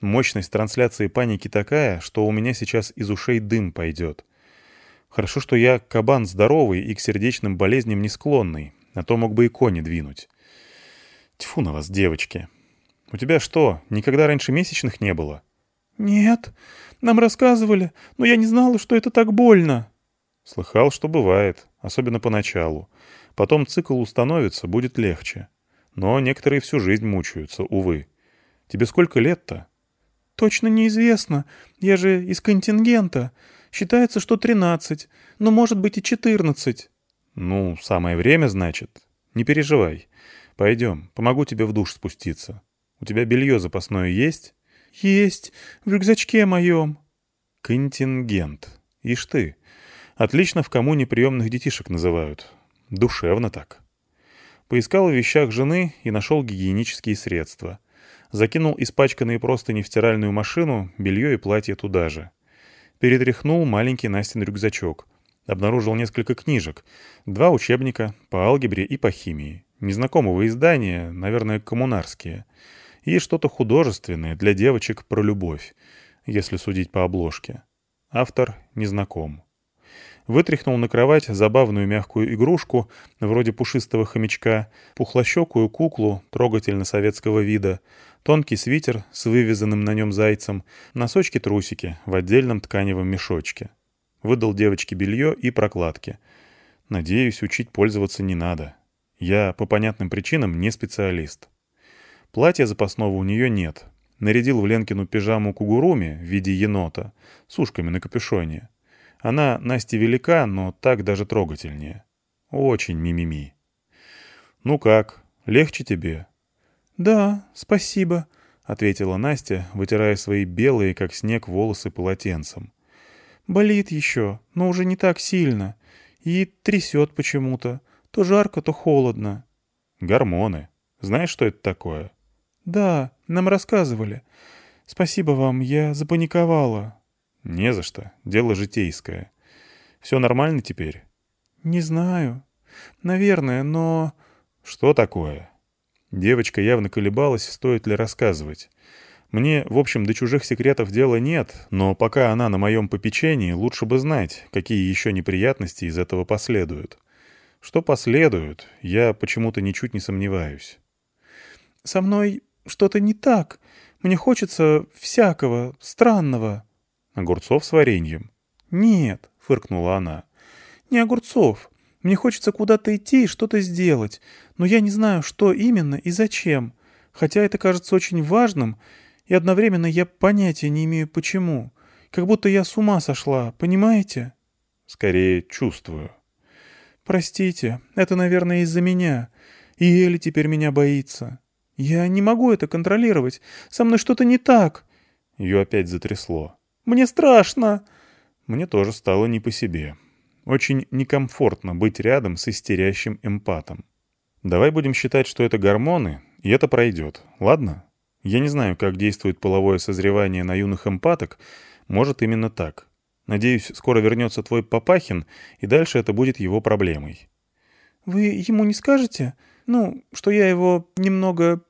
Мощность трансляции паники такая, что у меня сейчас из ушей дым пойдет. Хорошо, что я кабан здоровый и к сердечным болезням не склонный, а то мог бы и кони двинуть. Тьфу на вас, девочки. У тебя что, никогда раньше месячных не было? Нет, нам рассказывали, но я не знала, что это так больно. Слыхал, что бывает, особенно поначалу. Потом цикл установится, будет легче. Но некоторые всю жизнь мучаются, увы. Тебе сколько лет-то? Точно неизвестно. Я же из контингента. Считается, что тринадцать, но может быть и четырнадцать. Ну, самое время, значит. Не переживай. Пойдем, помогу тебе в душ спуститься. У тебя белье запасное есть?» «Есть, в рюкзачке моем». «Контингент. Ишь ты. Отлично в коммуне приемных детишек называют. Душевно так». Поискал в вещах жены и нашел гигиенические средства. Закинул испачканные простыни в стиральную машину, белье и платье туда же. Перетряхнул маленький Настин рюкзачок. Обнаружил несколько книжек. Два учебника по алгебре и по химии. Незнакомого издания, наверное, коммунарские. И что-то художественное для девочек про любовь, если судить по обложке. Автор незнаком вытряхнул на кровать забавную мягкую игрушку, вроде пушистого хомячка, пухлощекую куклу трогательно советского вида, тонкий свитер с вывязанным на нем зайцем, носочки-трусики в отдельном тканевом мешочке. Выдал девочке белье и прокладки. Надеюсь, учить пользоваться не надо. Я по понятным причинам не специалист. Платья запасного у нее нет. Нарядил в Ленкину пижаму кугуруми в виде енота с ушками на капюшоне. Она Насте велика, но так даже трогательнее. Очень мимими. «Ну как, легче тебе?» «Да, спасибо», — ответила Настя, вытирая свои белые, как снег, волосы полотенцем. «Болит еще, но уже не так сильно. И трясет почему-то. То жарко, то холодно». «Гормоны. Знаешь, что это такое?» «Да, нам рассказывали. Спасибо вам, я запаниковала». «Не за что. Дело житейское. Все нормально теперь?» «Не знаю. Наверное, но...» «Что такое?» Девочка явно колебалась, стоит ли рассказывать. Мне, в общем, до чужих секретов дела нет, но пока она на моем попечении, лучше бы знать, какие еще неприятности из этого последуют. Что последуют, я почему-то ничуть не сомневаюсь. «Со мной что-то не так. Мне хочется всякого, странного». «Огурцов с вареньем?» «Нет», — фыркнула она. «Не огурцов. Мне хочется куда-то идти и что-то сделать, но я не знаю, что именно и зачем. Хотя это кажется очень важным, и одновременно я понятия не имею почему. Как будто я с ума сошла, понимаете?» «Скорее, чувствую». «Простите, это, наверное, из-за меня. И Элли теперь меня боится. Я не могу это контролировать. Со мной что-то не так». Ее опять затрясло. Мне страшно!» Мне тоже стало не по себе. Очень некомфортно быть рядом с истерящим эмпатом. Давай будем считать, что это гормоны, и это пройдет, ладно? Я не знаю, как действует половое созревание на юных эмпаток, может именно так. Надеюсь, скоро вернется твой Папахин, и дальше это будет его проблемой. «Вы ему не скажете? Ну, что я его немного...»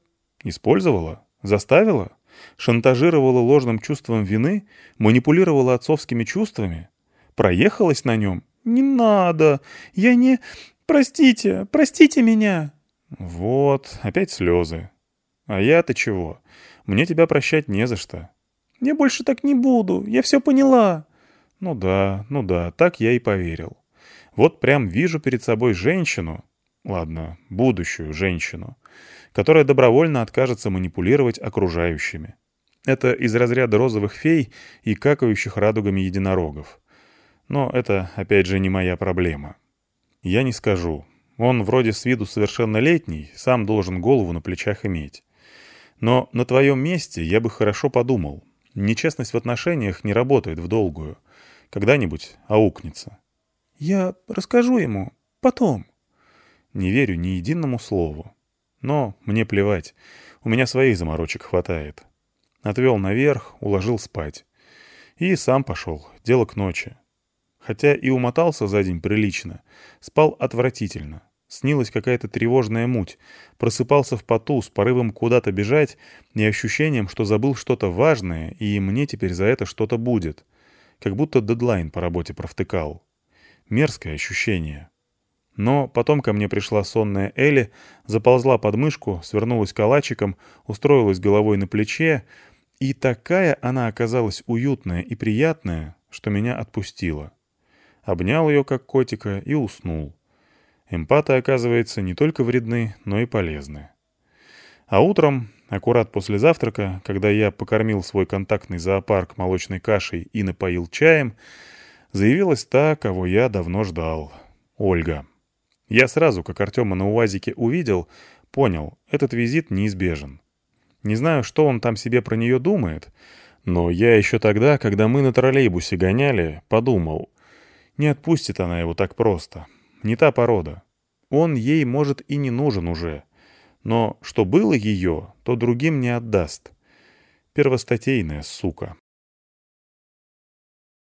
«Использовала? Заставила?» шантажировала ложным чувством вины, манипулировала отцовскими чувствами, проехалась на нем. «Не надо! Я не... Простите! Простите меня!» «Вот, опять слезы. А я-то чего? Мне тебя прощать не за что». «Я больше так не буду, я все поняла». «Ну да, ну да, так я и поверил. Вот прям вижу перед собой женщину, ладно, будущую женщину, которая добровольно откажется манипулировать окружающими. Это из разряда розовых фей и какающих радугами единорогов. Но это, опять же, не моя проблема. Я не скажу. Он вроде с виду совершеннолетний, сам должен голову на плечах иметь. Но на твоем месте я бы хорошо подумал. Нечестность в отношениях не работает в долгую. Когда-нибудь аукнется. Я расскажу ему. Потом. Не верю ни единому слову. Но мне плевать. У меня своих заморочек хватает. Отвел наверх, уложил спать. И сам пошел. Дело к ночи. Хотя и умотался за день прилично. Спал отвратительно. Снилась какая-то тревожная муть. Просыпался в поту с порывом куда-то бежать и ощущением, что забыл что-то важное, и мне теперь за это что-то будет. Как будто дедлайн по работе провтыкал. Мерзкое ощущение. Но потом ко мне пришла сонная Элли, заползла под мышку, свернулась калачиком, устроилась головой на плече, и такая она оказалась уютная и приятная, что меня отпустила. Обнял ее, как котика, и уснул. Эмпаты, оказывается, не только вредны, но и полезны. А утром, аккурат после завтрака, когда я покормил свой контактный зоопарк молочной кашей и напоил чаем, заявилась та, кого я давно ждал — Ольга. Я сразу, как Артема на УАЗике увидел, понял, этот визит неизбежен. Не знаю, что он там себе про нее думает, но я еще тогда, когда мы на троллейбусе гоняли, подумал, не отпустит она его так просто. Не та порода. Он ей, может, и не нужен уже. Но что было ее, то другим не отдаст. Первостатейная сука.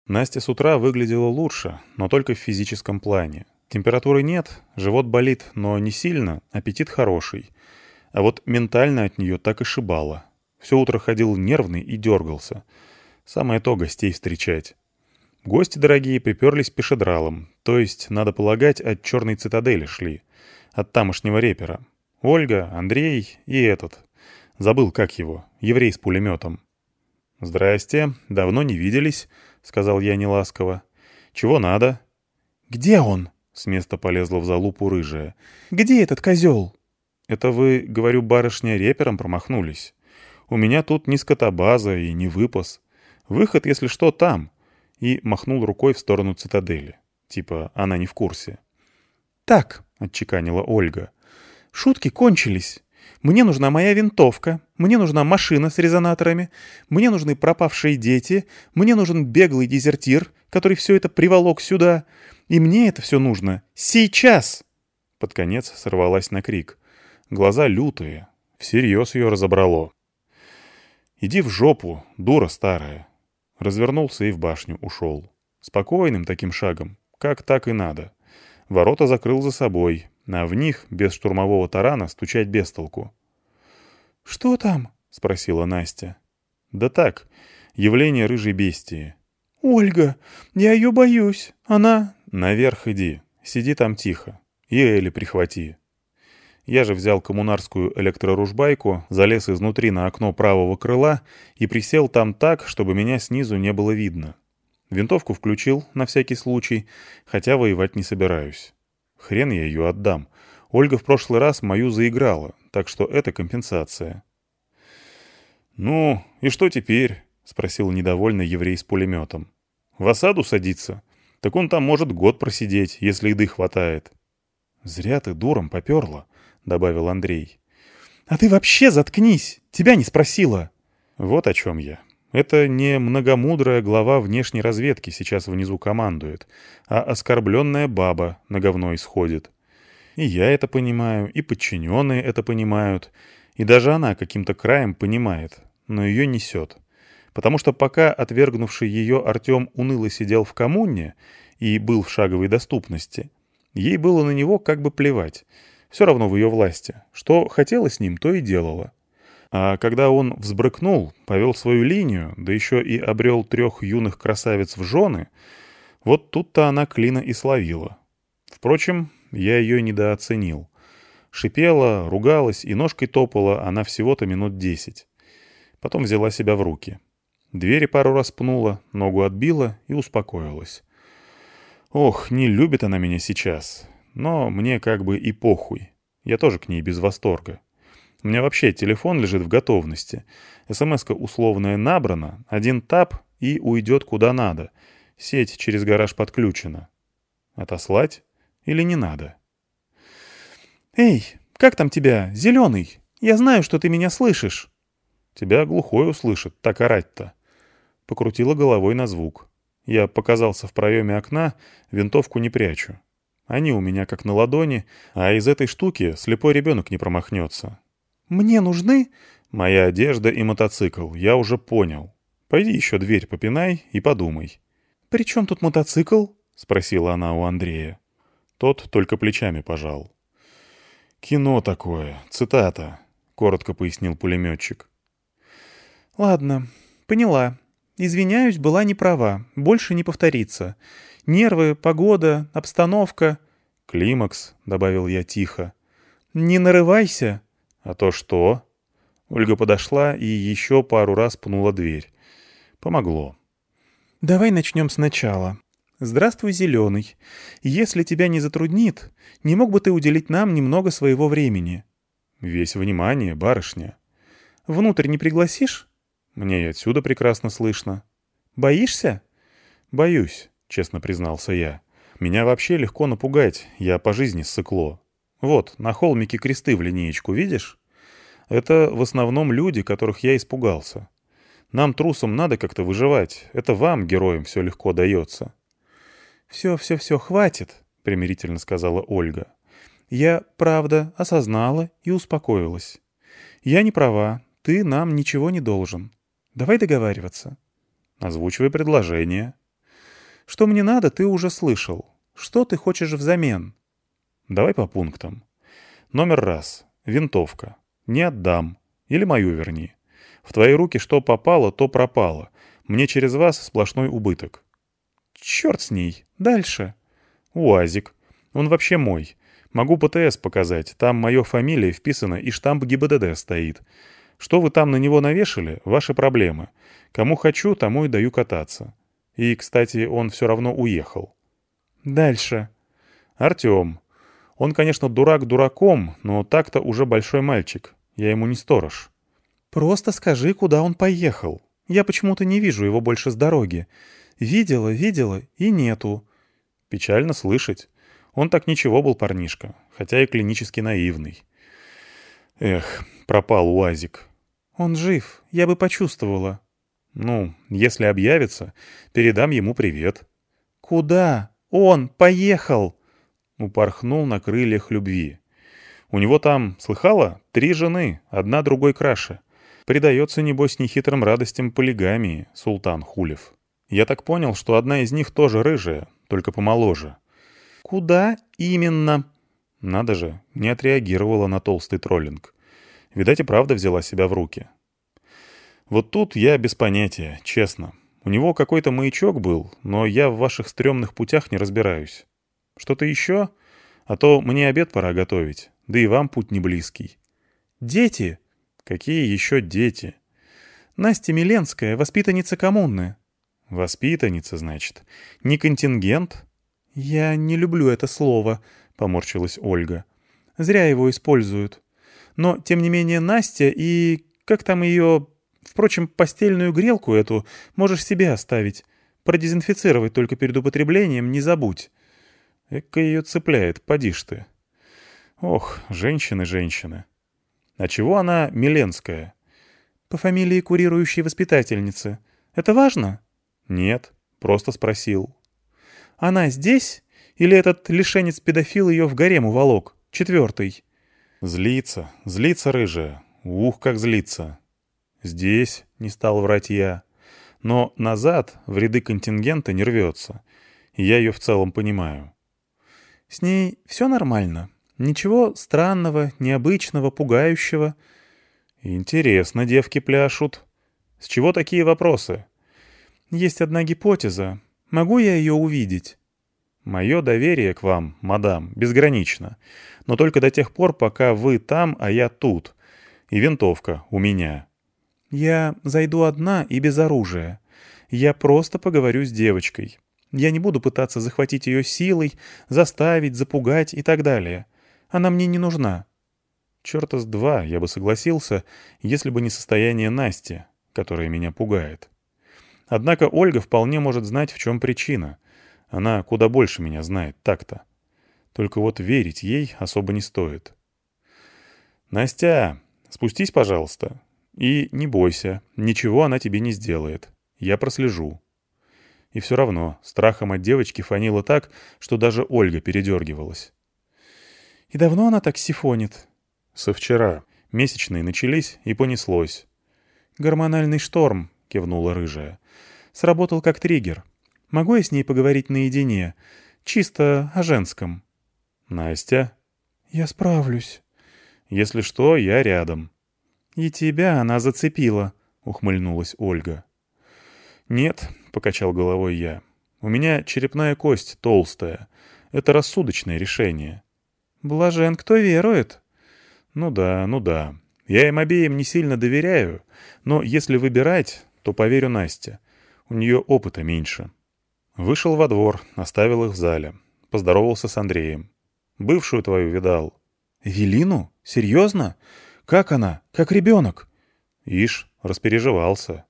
Настя с утра выглядела лучше, но только в физическом плане. Температуры нет, живот болит, но не сильно, аппетит хороший. А вот ментально от нее так и шибало. Все утро ходил нервный и дергался. Самое то гостей встречать. Гости дорогие приперлись пешедралом, то есть, надо полагать, от черной цитадели шли. От тамошнего репера. Ольга, Андрей и этот. Забыл, как его, еврей с пулеметом. «Здрасте, давно не виделись», — сказал я неласково. «Чего надо?» «Где он?» — с места полезла в залупу рыжая. «Где этот козел?» «Это вы, говорю, барышня, репером промахнулись. У меня тут не скотобаза и не выпас. Выход, если что, там». И махнул рукой в сторону цитадели. Типа, она не в курсе. «Так», — отчеканила Ольга. «Шутки кончились. Мне нужна моя винтовка, мне нужна машина с резонаторами, мне нужны пропавшие дети, мне нужен беглый дезертир, который все это приволок сюда. И мне это все нужно сейчас!» Под конец сорвалась на крик. Глаза лютые. Всерьез ее разобрало. «Иди в жопу, дура старая!» Развернулся и в башню ушел. Спокойным таким шагом, как так и надо. Ворота закрыл за собой, а в них, без штурмового тарана, стучать без толку. «Что там?» — спросила Настя. «Да так, явление рыжей бестии». «Ольга, я ее боюсь. Она...» «Наверх иди, сиди там тихо. И Эли прихвати». Я же взял коммунарскую электроружбайку, залез изнутри на окно правого крыла и присел там так, чтобы меня снизу не было видно. Винтовку включил, на всякий случай, хотя воевать не собираюсь. Хрен я ее отдам. Ольга в прошлый раз мою заиграла, так что это компенсация. «Ну, и что теперь?» — спросил недовольный еврей с пулеметом. «В осаду садиться? Так он там может год просидеть, если еды хватает». «Зря ты дуром поперла», — добавил Андрей. «А ты вообще заткнись! Тебя не спросила!» «Вот о чем я. Это не многомудрая глава внешней разведки сейчас внизу командует, а оскорбленная баба на говно исходит. И я это понимаю, и подчиненные это понимают, и даже она каким-то краем понимает, но ее несет. Потому что пока отвергнувший ее Артем уныло сидел в коммуне и был в шаговой доступности, ей было на него как бы плевать. Все равно в ее власти. Что хотела с ним, то и делала. А когда он взбрыкнул, повел свою линию, да еще и обрел трех юных красавиц в жены, вот тут-то она клина и словила. Впрочем, я ее недооценил. Шипела, ругалась и ножкой топала она всего-то минут десять. Потом взяла себя в руки. Двери пару раз пнула, ногу отбила и успокоилась. Ох, не любит она меня сейчас. Но мне как бы и похуй. Я тоже к ней без восторга. У меня вообще телефон лежит в готовности. СМС-ка условная набрана, один тап и уйдет куда надо. Сеть через гараж подключена. Отослать или не надо? «Эй, как там тебя, зеленый? Я знаю, что ты меня слышишь». «Тебя глухой услышит, так орать-то». Покрутила головой на звук. Я показался в проеме окна, винтовку не прячу. Они у меня как на ладони, а из этой штуки слепой ребенок не промахнется. «Мне нужны...» «Моя одежда и мотоцикл, я уже понял. Пойди еще дверь попинай и подумай». «При чем тут мотоцикл?» — спросила она у Андрея. Тот только плечами пожал. «Кино такое, цитата», — коротко пояснил пулеметчик. «Ладно, поняла. Извиняюсь, была не права. Больше не повторится. Нервы, погода, обстановка...» «Климакс», — добавил я тихо. «Не нарывайся», «А то что?» Ольга подошла и еще пару раз пнула дверь. Помогло. «Давай начнем сначала. Здравствуй, Зеленый. Если тебя не затруднит, не мог бы ты уделить нам немного своего времени?» «Весь внимание, барышня». «Внутрь не пригласишь?» «Мне и отсюда прекрасно слышно». «Боишься?» «Боюсь», — честно признался я. «Меня вообще легко напугать, я по жизни ссыкло. Вот, на холмике кресты в линеечку, видишь? Это в основном люди, которых я испугался. Нам, трусам, надо как-то выживать. Это вам, героям, все легко дается». «Все, все, все, хватит», — примирительно сказала Ольга. «Я, правда, осознала и успокоилась. Я не права, ты нам ничего не должен. Давай договариваться». «Озвучивай предложение». «Что мне надо, ты уже слышал. Что ты хочешь взамен?» «Давай по пунктам. Номер раз. Винтовка. Не отдам. Или мою верни. В твои руки что попало, то пропало. Мне через вас сплошной убыток». «Черт с ней. Дальше». «УАЗик. Он вообще мой. Могу ПТС показать. Там моя фамилия вписана и штамп ГИБДД стоит. Что вы там на него навешали — ваши проблемы. Кому хочу, тому и даю кататься. И, кстати, он все равно уехал». «Дальше». «Артем. Он, конечно, дурак дураком, но так-то уже большой мальчик. Я ему не сторож». «Просто скажи, куда он поехал. Я почему-то не вижу его больше с дороги. Видела, видела и нету». «Печально слышать. Он так ничего был парнишка, хотя и клинически наивный». «Эх, пропал УАЗик». «Он жив, я бы почувствовала». «Ну, если объявится, передам ему привет». «Куда? Он поехал!» Упорхнул на крыльях любви. «У него там, слыхала, три жены, одна другой краше. Предается, небось, нехитрым радостям полигамии, султан Хулев. Я так понял, что одна из них тоже рыжая, только помоложе». «Куда именно?» Надо же, не отреагировала на толстый троллинг. Видать, и правда взяла себя в руки. Вот тут я без понятия, честно. У него какой-то маячок был, но я в ваших стрёмных путях не разбираюсь. Что-то еще? А то мне обед пора готовить, да и вам путь не близкий. Дети? Какие еще дети? Настя Миленская, воспитанница коммуны. Воспитанница, значит. Не контингент? Я не люблю это слово, поморщилась Ольга. Зря его используют. Но, тем не менее, Настя и... Как там ее... Впрочем, постельную грелку эту можешь себе оставить. Продезинфицировать только перед употреблением не забудь. Эка ее цепляет, поди ж ты. Ох, женщины, женщины. А чего она Миленская? По фамилии курирующей воспитательницы. Это важно? Нет, просто спросил. Она здесь? Или этот лишенец-педофил ее в гарем уволок? Четвертый. Злится, злится рыжая. Ух, как злится. Здесь, не стал врать я. Но назад, в ряды контингента, не рвется. я ее в целом понимаю. С ней все нормально. Ничего странного, необычного, пугающего. Интересно, девки пляшут. С чего такие вопросы? Есть одна гипотеза. Могу я ее увидеть? Мое доверие к вам, мадам, безгранично. Но только до тех пор, пока вы там, а я тут. И винтовка у меня. Я зайду одна и без оружия. Я просто поговорю с девочкой. Я не буду пытаться захватить ее силой, заставить, запугать и так далее. Она мне не нужна. Черта с два я бы согласился, если бы не состояние Насти, которое меня пугает. Однако Ольга вполне может знать, в чем причина. Она куда больше меня знает, так-то. Только вот верить ей особо не стоит. «Настя, спустись, пожалуйста», и не бойся, ничего она тебе не сделает. Я прослежу. И все равно страхом от девочки фанило так, что даже Ольга передергивалась. «И давно она так сифонит?» «Со вчера. Месячные начались, и понеслось». «Гормональный шторм», — кивнула рыжая. «Сработал как триггер. Могу я с ней поговорить наедине? Чисто о женском». «Настя?» «Я справлюсь». «Если что, я рядом». «И тебя она зацепила», — ухмыльнулась Ольга. «Нет», — покачал головой я, — «у меня черепная кость толстая. Это рассудочное решение». «Блажен, кто верует». «Ну да, ну да. Я им обеим не сильно доверяю, но если выбирать, то поверю Насте. У нее опыта меньше». Вышел во двор, оставил их в зале. Поздоровался с Андреем. «Бывшую твою видал». «Велину? Серьезно? Как она? Как ребенок?» «Ишь, распереживался».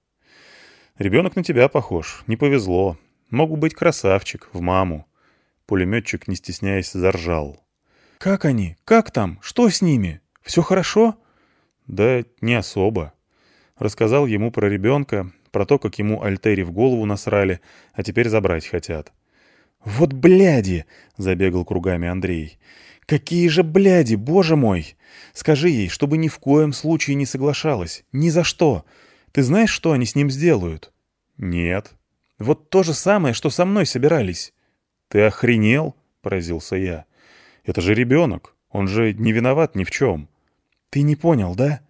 «Ребенок на тебя похож. Не повезло. Мог бы быть красавчик, в маму». Пулеметчик, не стесняясь, заржал. Как они? Как там? Что с ними? Все хорошо?» «Да не особо». Рассказал ему про ребенка, про то, как ему Альтери в голову насрали, а теперь забрать хотят. «Вот бляди!» — забегал кругами Андрей. «Какие же бляди, боже мой! Скажи ей, чтобы ни в коем случае не соглашалась. Ни за что. Ты знаешь, что они с ним сделают?» «Нет». «Вот то же самое, что со мной собирались». «Ты охренел?» — поразился я. «Это же ребенок. Он же не виноват ни в чем». «Ты не понял, да?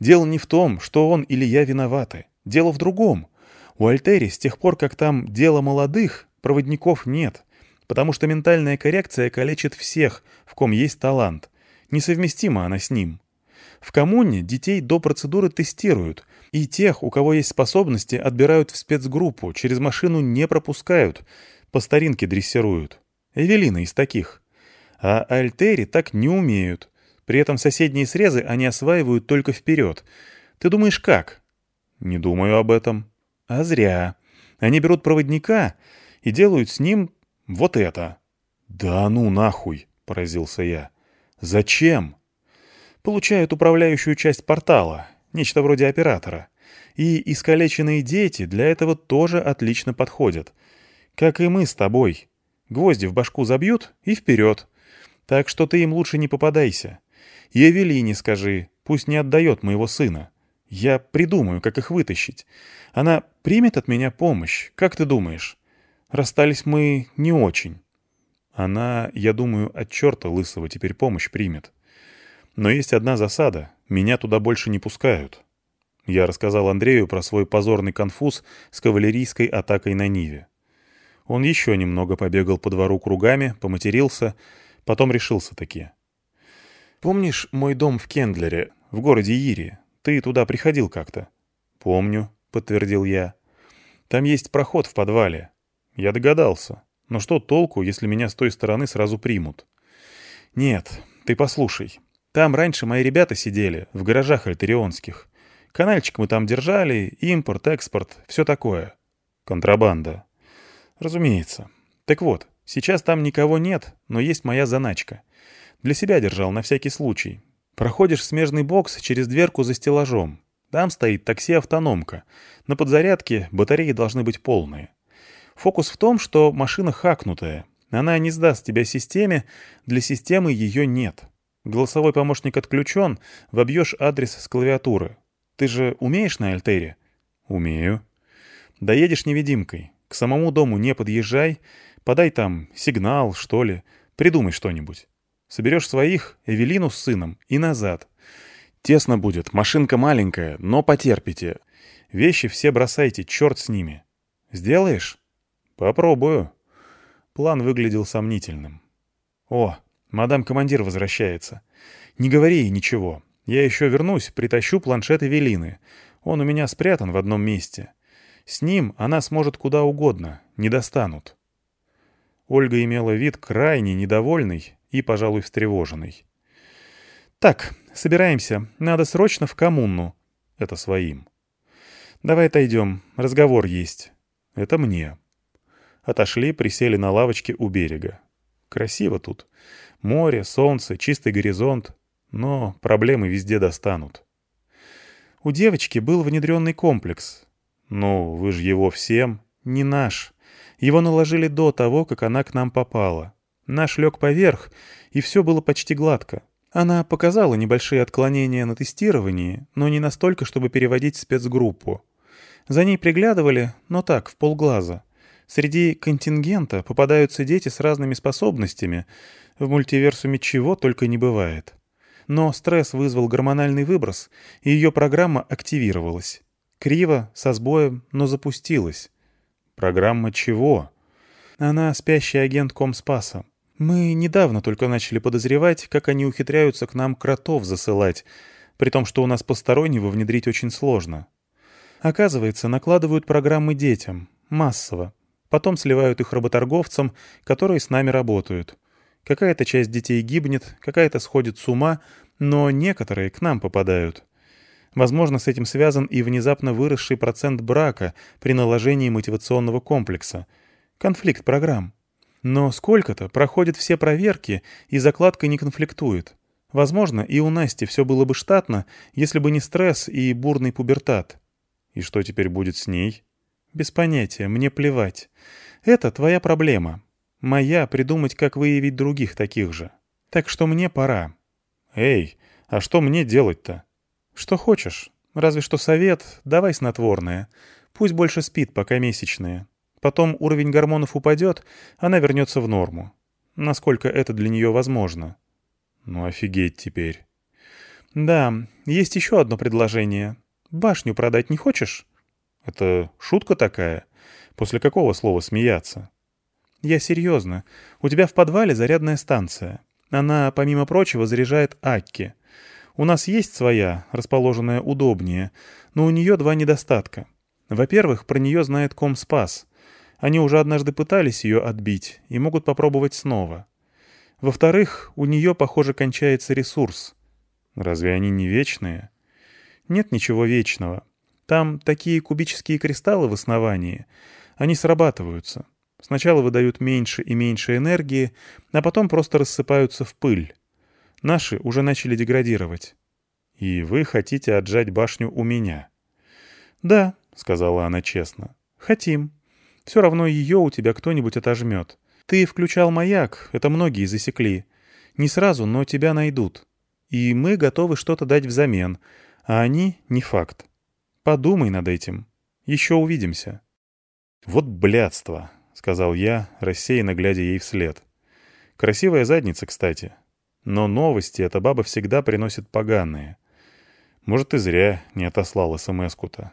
Дело не в том, что он или я виноваты. Дело в другом. У Альтери с тех пор, как там дело молодых, проводников нет, потому что ментальная коррекция калечит всех, в ком есть талант. Несовместима она с ним. В коммуне детей до процедуры тестируют, и тех, у кого есть способности, отбирают в спецгруппу, через машину не пропускают, по старинке дрессируют. Эвелина из таких. А Альтери так не умеют. При этом соседние срезы они осваивают только вперед. Ты думаешь, как? Не думаю об этом. А зря. Они берут проводника и делают с ним вот это. Да ну нахуй, поразился я. Зачем? Получают управляющую часть портала, нечто вроде оператора. И искалеченные дети для этого тоже отлично подходят. Как и мы с тобой. Гвозди в башку забьют и вперед. Так что ты им лучше не попадайся. И Эвелине скажи, пусть не отдает моего сына. Я придумаю, как их вытащить. Она примет от меня помощь, как ты думаешь? Расстались мы не очень. Она, я думаю, от черта лысого теперь помощь примет. Но есть одна засада. Меня туда больше не пускают. Я рассказал Андрею про свой позорный конфуз с кавалерийской атакой на Ниве. Он еще немного побегал по двору кругами, поматерился, потом решился таки. «Помнишь мой дом в Кендлере, в городе Ири? Ты туда приходил как-то?» «Помню», — подтвердил я. «Там есть проход в подвале. Я догадался. Но что толку, если меня с той стороны сразу примут?» «Нет, ты послушай. Там раньше мои ребята сидели, в гаражах альтерионских. Канальчик мы там держали, импорт, экспорт, все такое. Контрабанда. Разумеется. Так вот, сейчас там никого нет, но есть моя заначка. Для себя держал, на всякий случай. Проходишь смежный бокс через дверку за стеллажом. Там стоит такси-автономка. На подзарядке батареи должны быть полные. Фокус в том, что машина хакнутая. Она не сдаст тебя системе, для системы ее нет. Голосовой помощник отключен, вобьешь адрес с клавиатуры. Ты же умеешь на Альтере? Умею. Доедешь невидимкой. К самому дому не подъезжай. Подай там сигнал, что ли. Придумай что-нибудь. Соберешь своих, Эвелину с сыном, и назад. Тесно будет, машинка маленькая, но потерпите. Вещи все бросайте, черт с ними. Сделаешь? Попробую. План выглядел сомнительным. О, мадам командир возвращается. Не говори ей ничего. Я еще вернусь, притащу планшет Эвелины. Он у меня спрятан в одном месте. С ним она сможет куда угодно, не достанут. Ольга имела вид крайне недовольный и, пожалуй, встревоженный. «Так, собираемся. Надо срочно в коммуну». Это своим. «Давай отойдем. Разговор есть». Это мне. Отошли, присели на лавочке у берега. Красиво тут. Море, солнце, чистый горизонт. Но проблемы везде достанут. У девочки был внедренный комплекс. Ну, вы же его всем. Не наш. Его наложили до того, как она к нам попала. Наш лег поверх, и все было почти гладко. Она показала небольшие отклонения на тестировании, но не настолько, чтобы переводить спецгруппу. За ней приглядывали, но так, в полглаза. Среди контингента попадаются дети с разными способностями. В мультиверсуме чего только не бывает. Но стресс вызвал гормональный выброс, и ее программа активировалась. Криво, со сбоем, но запустилась. Программа чего? Она спящий агент Комспаса. Мы недавно только начали подозревать, как они ухитряются к нам кротов засылать, при том, что у нас постороннего внедрить очень сложно. Оказывается, накладывают программы детям, массово. Потом сливают их работорговцам, которые с нами работают. Какая-то часть детей гибнет, какая-то сходит с ума, но некоторые к нам попадают. Возможно, с этим связан и внезапно выросший процент брака при наложении мотивационного комплекса. Конфликт программ. Но сколько-то проходит все проверки, и закладка не конфликтует. Возможно, и у Насти все было бы штатно, если бы не стресс и бурный пубертат. И что теперь будет с ней? Без понятия, мне плевать. Это твоя проблема. Моя — придумать, как выявить других таких же. Так что мне пора. Эй, а что мне делать-то? Что хочешь. Разве что совет, давай снотворное. Пусть больше спит, пока месячные. Потом уровень гормонов упадет, она вернется в норму. Насколько это для нее возможно. Ну офигеть теперь. Да, есть еще одно предложение. Башню продать не хочешь? Это шутка такая? После какого слова смеяться? Я серьезно. У тебя в подвале зарядная станция. Она, помимо прочего, заряжает Акки. У нас есть своя, расположенная удобнее, но у нее два недостатка. Во-первых, про нее знает Комспас. Они уже однажды пытались ее отбить и могут попробовать снова. Во-вторых, у нее, похоже, кончается ресурс. Разве они не вечные? Нет ничего вечного. Там такие кубические кристаллы в основании. Они срабатываются. Сначала выдают меньше и меньше энергии, а потом просто рассыпаются в пыль. Наши уже начали деградировать. «И вы хотите отжать башню у меня?» «Да», — сказала она честно. «Хотим. Все равно ее у тебя кто-нибудь отожмет. Ты включал маяк, это многие засекли. Не сразу, но тебя найдут. И мы готовы что-то дать взамен, а они — не факт. Подумай над этим. Еще увидимся». «Вот блядство», — сказал я, рассеянно глядя ей вслед. «Красивая задница, кстати. Но новости эта баба всегда приносит поганые. Может, и зря не отослал СМС-ку-то».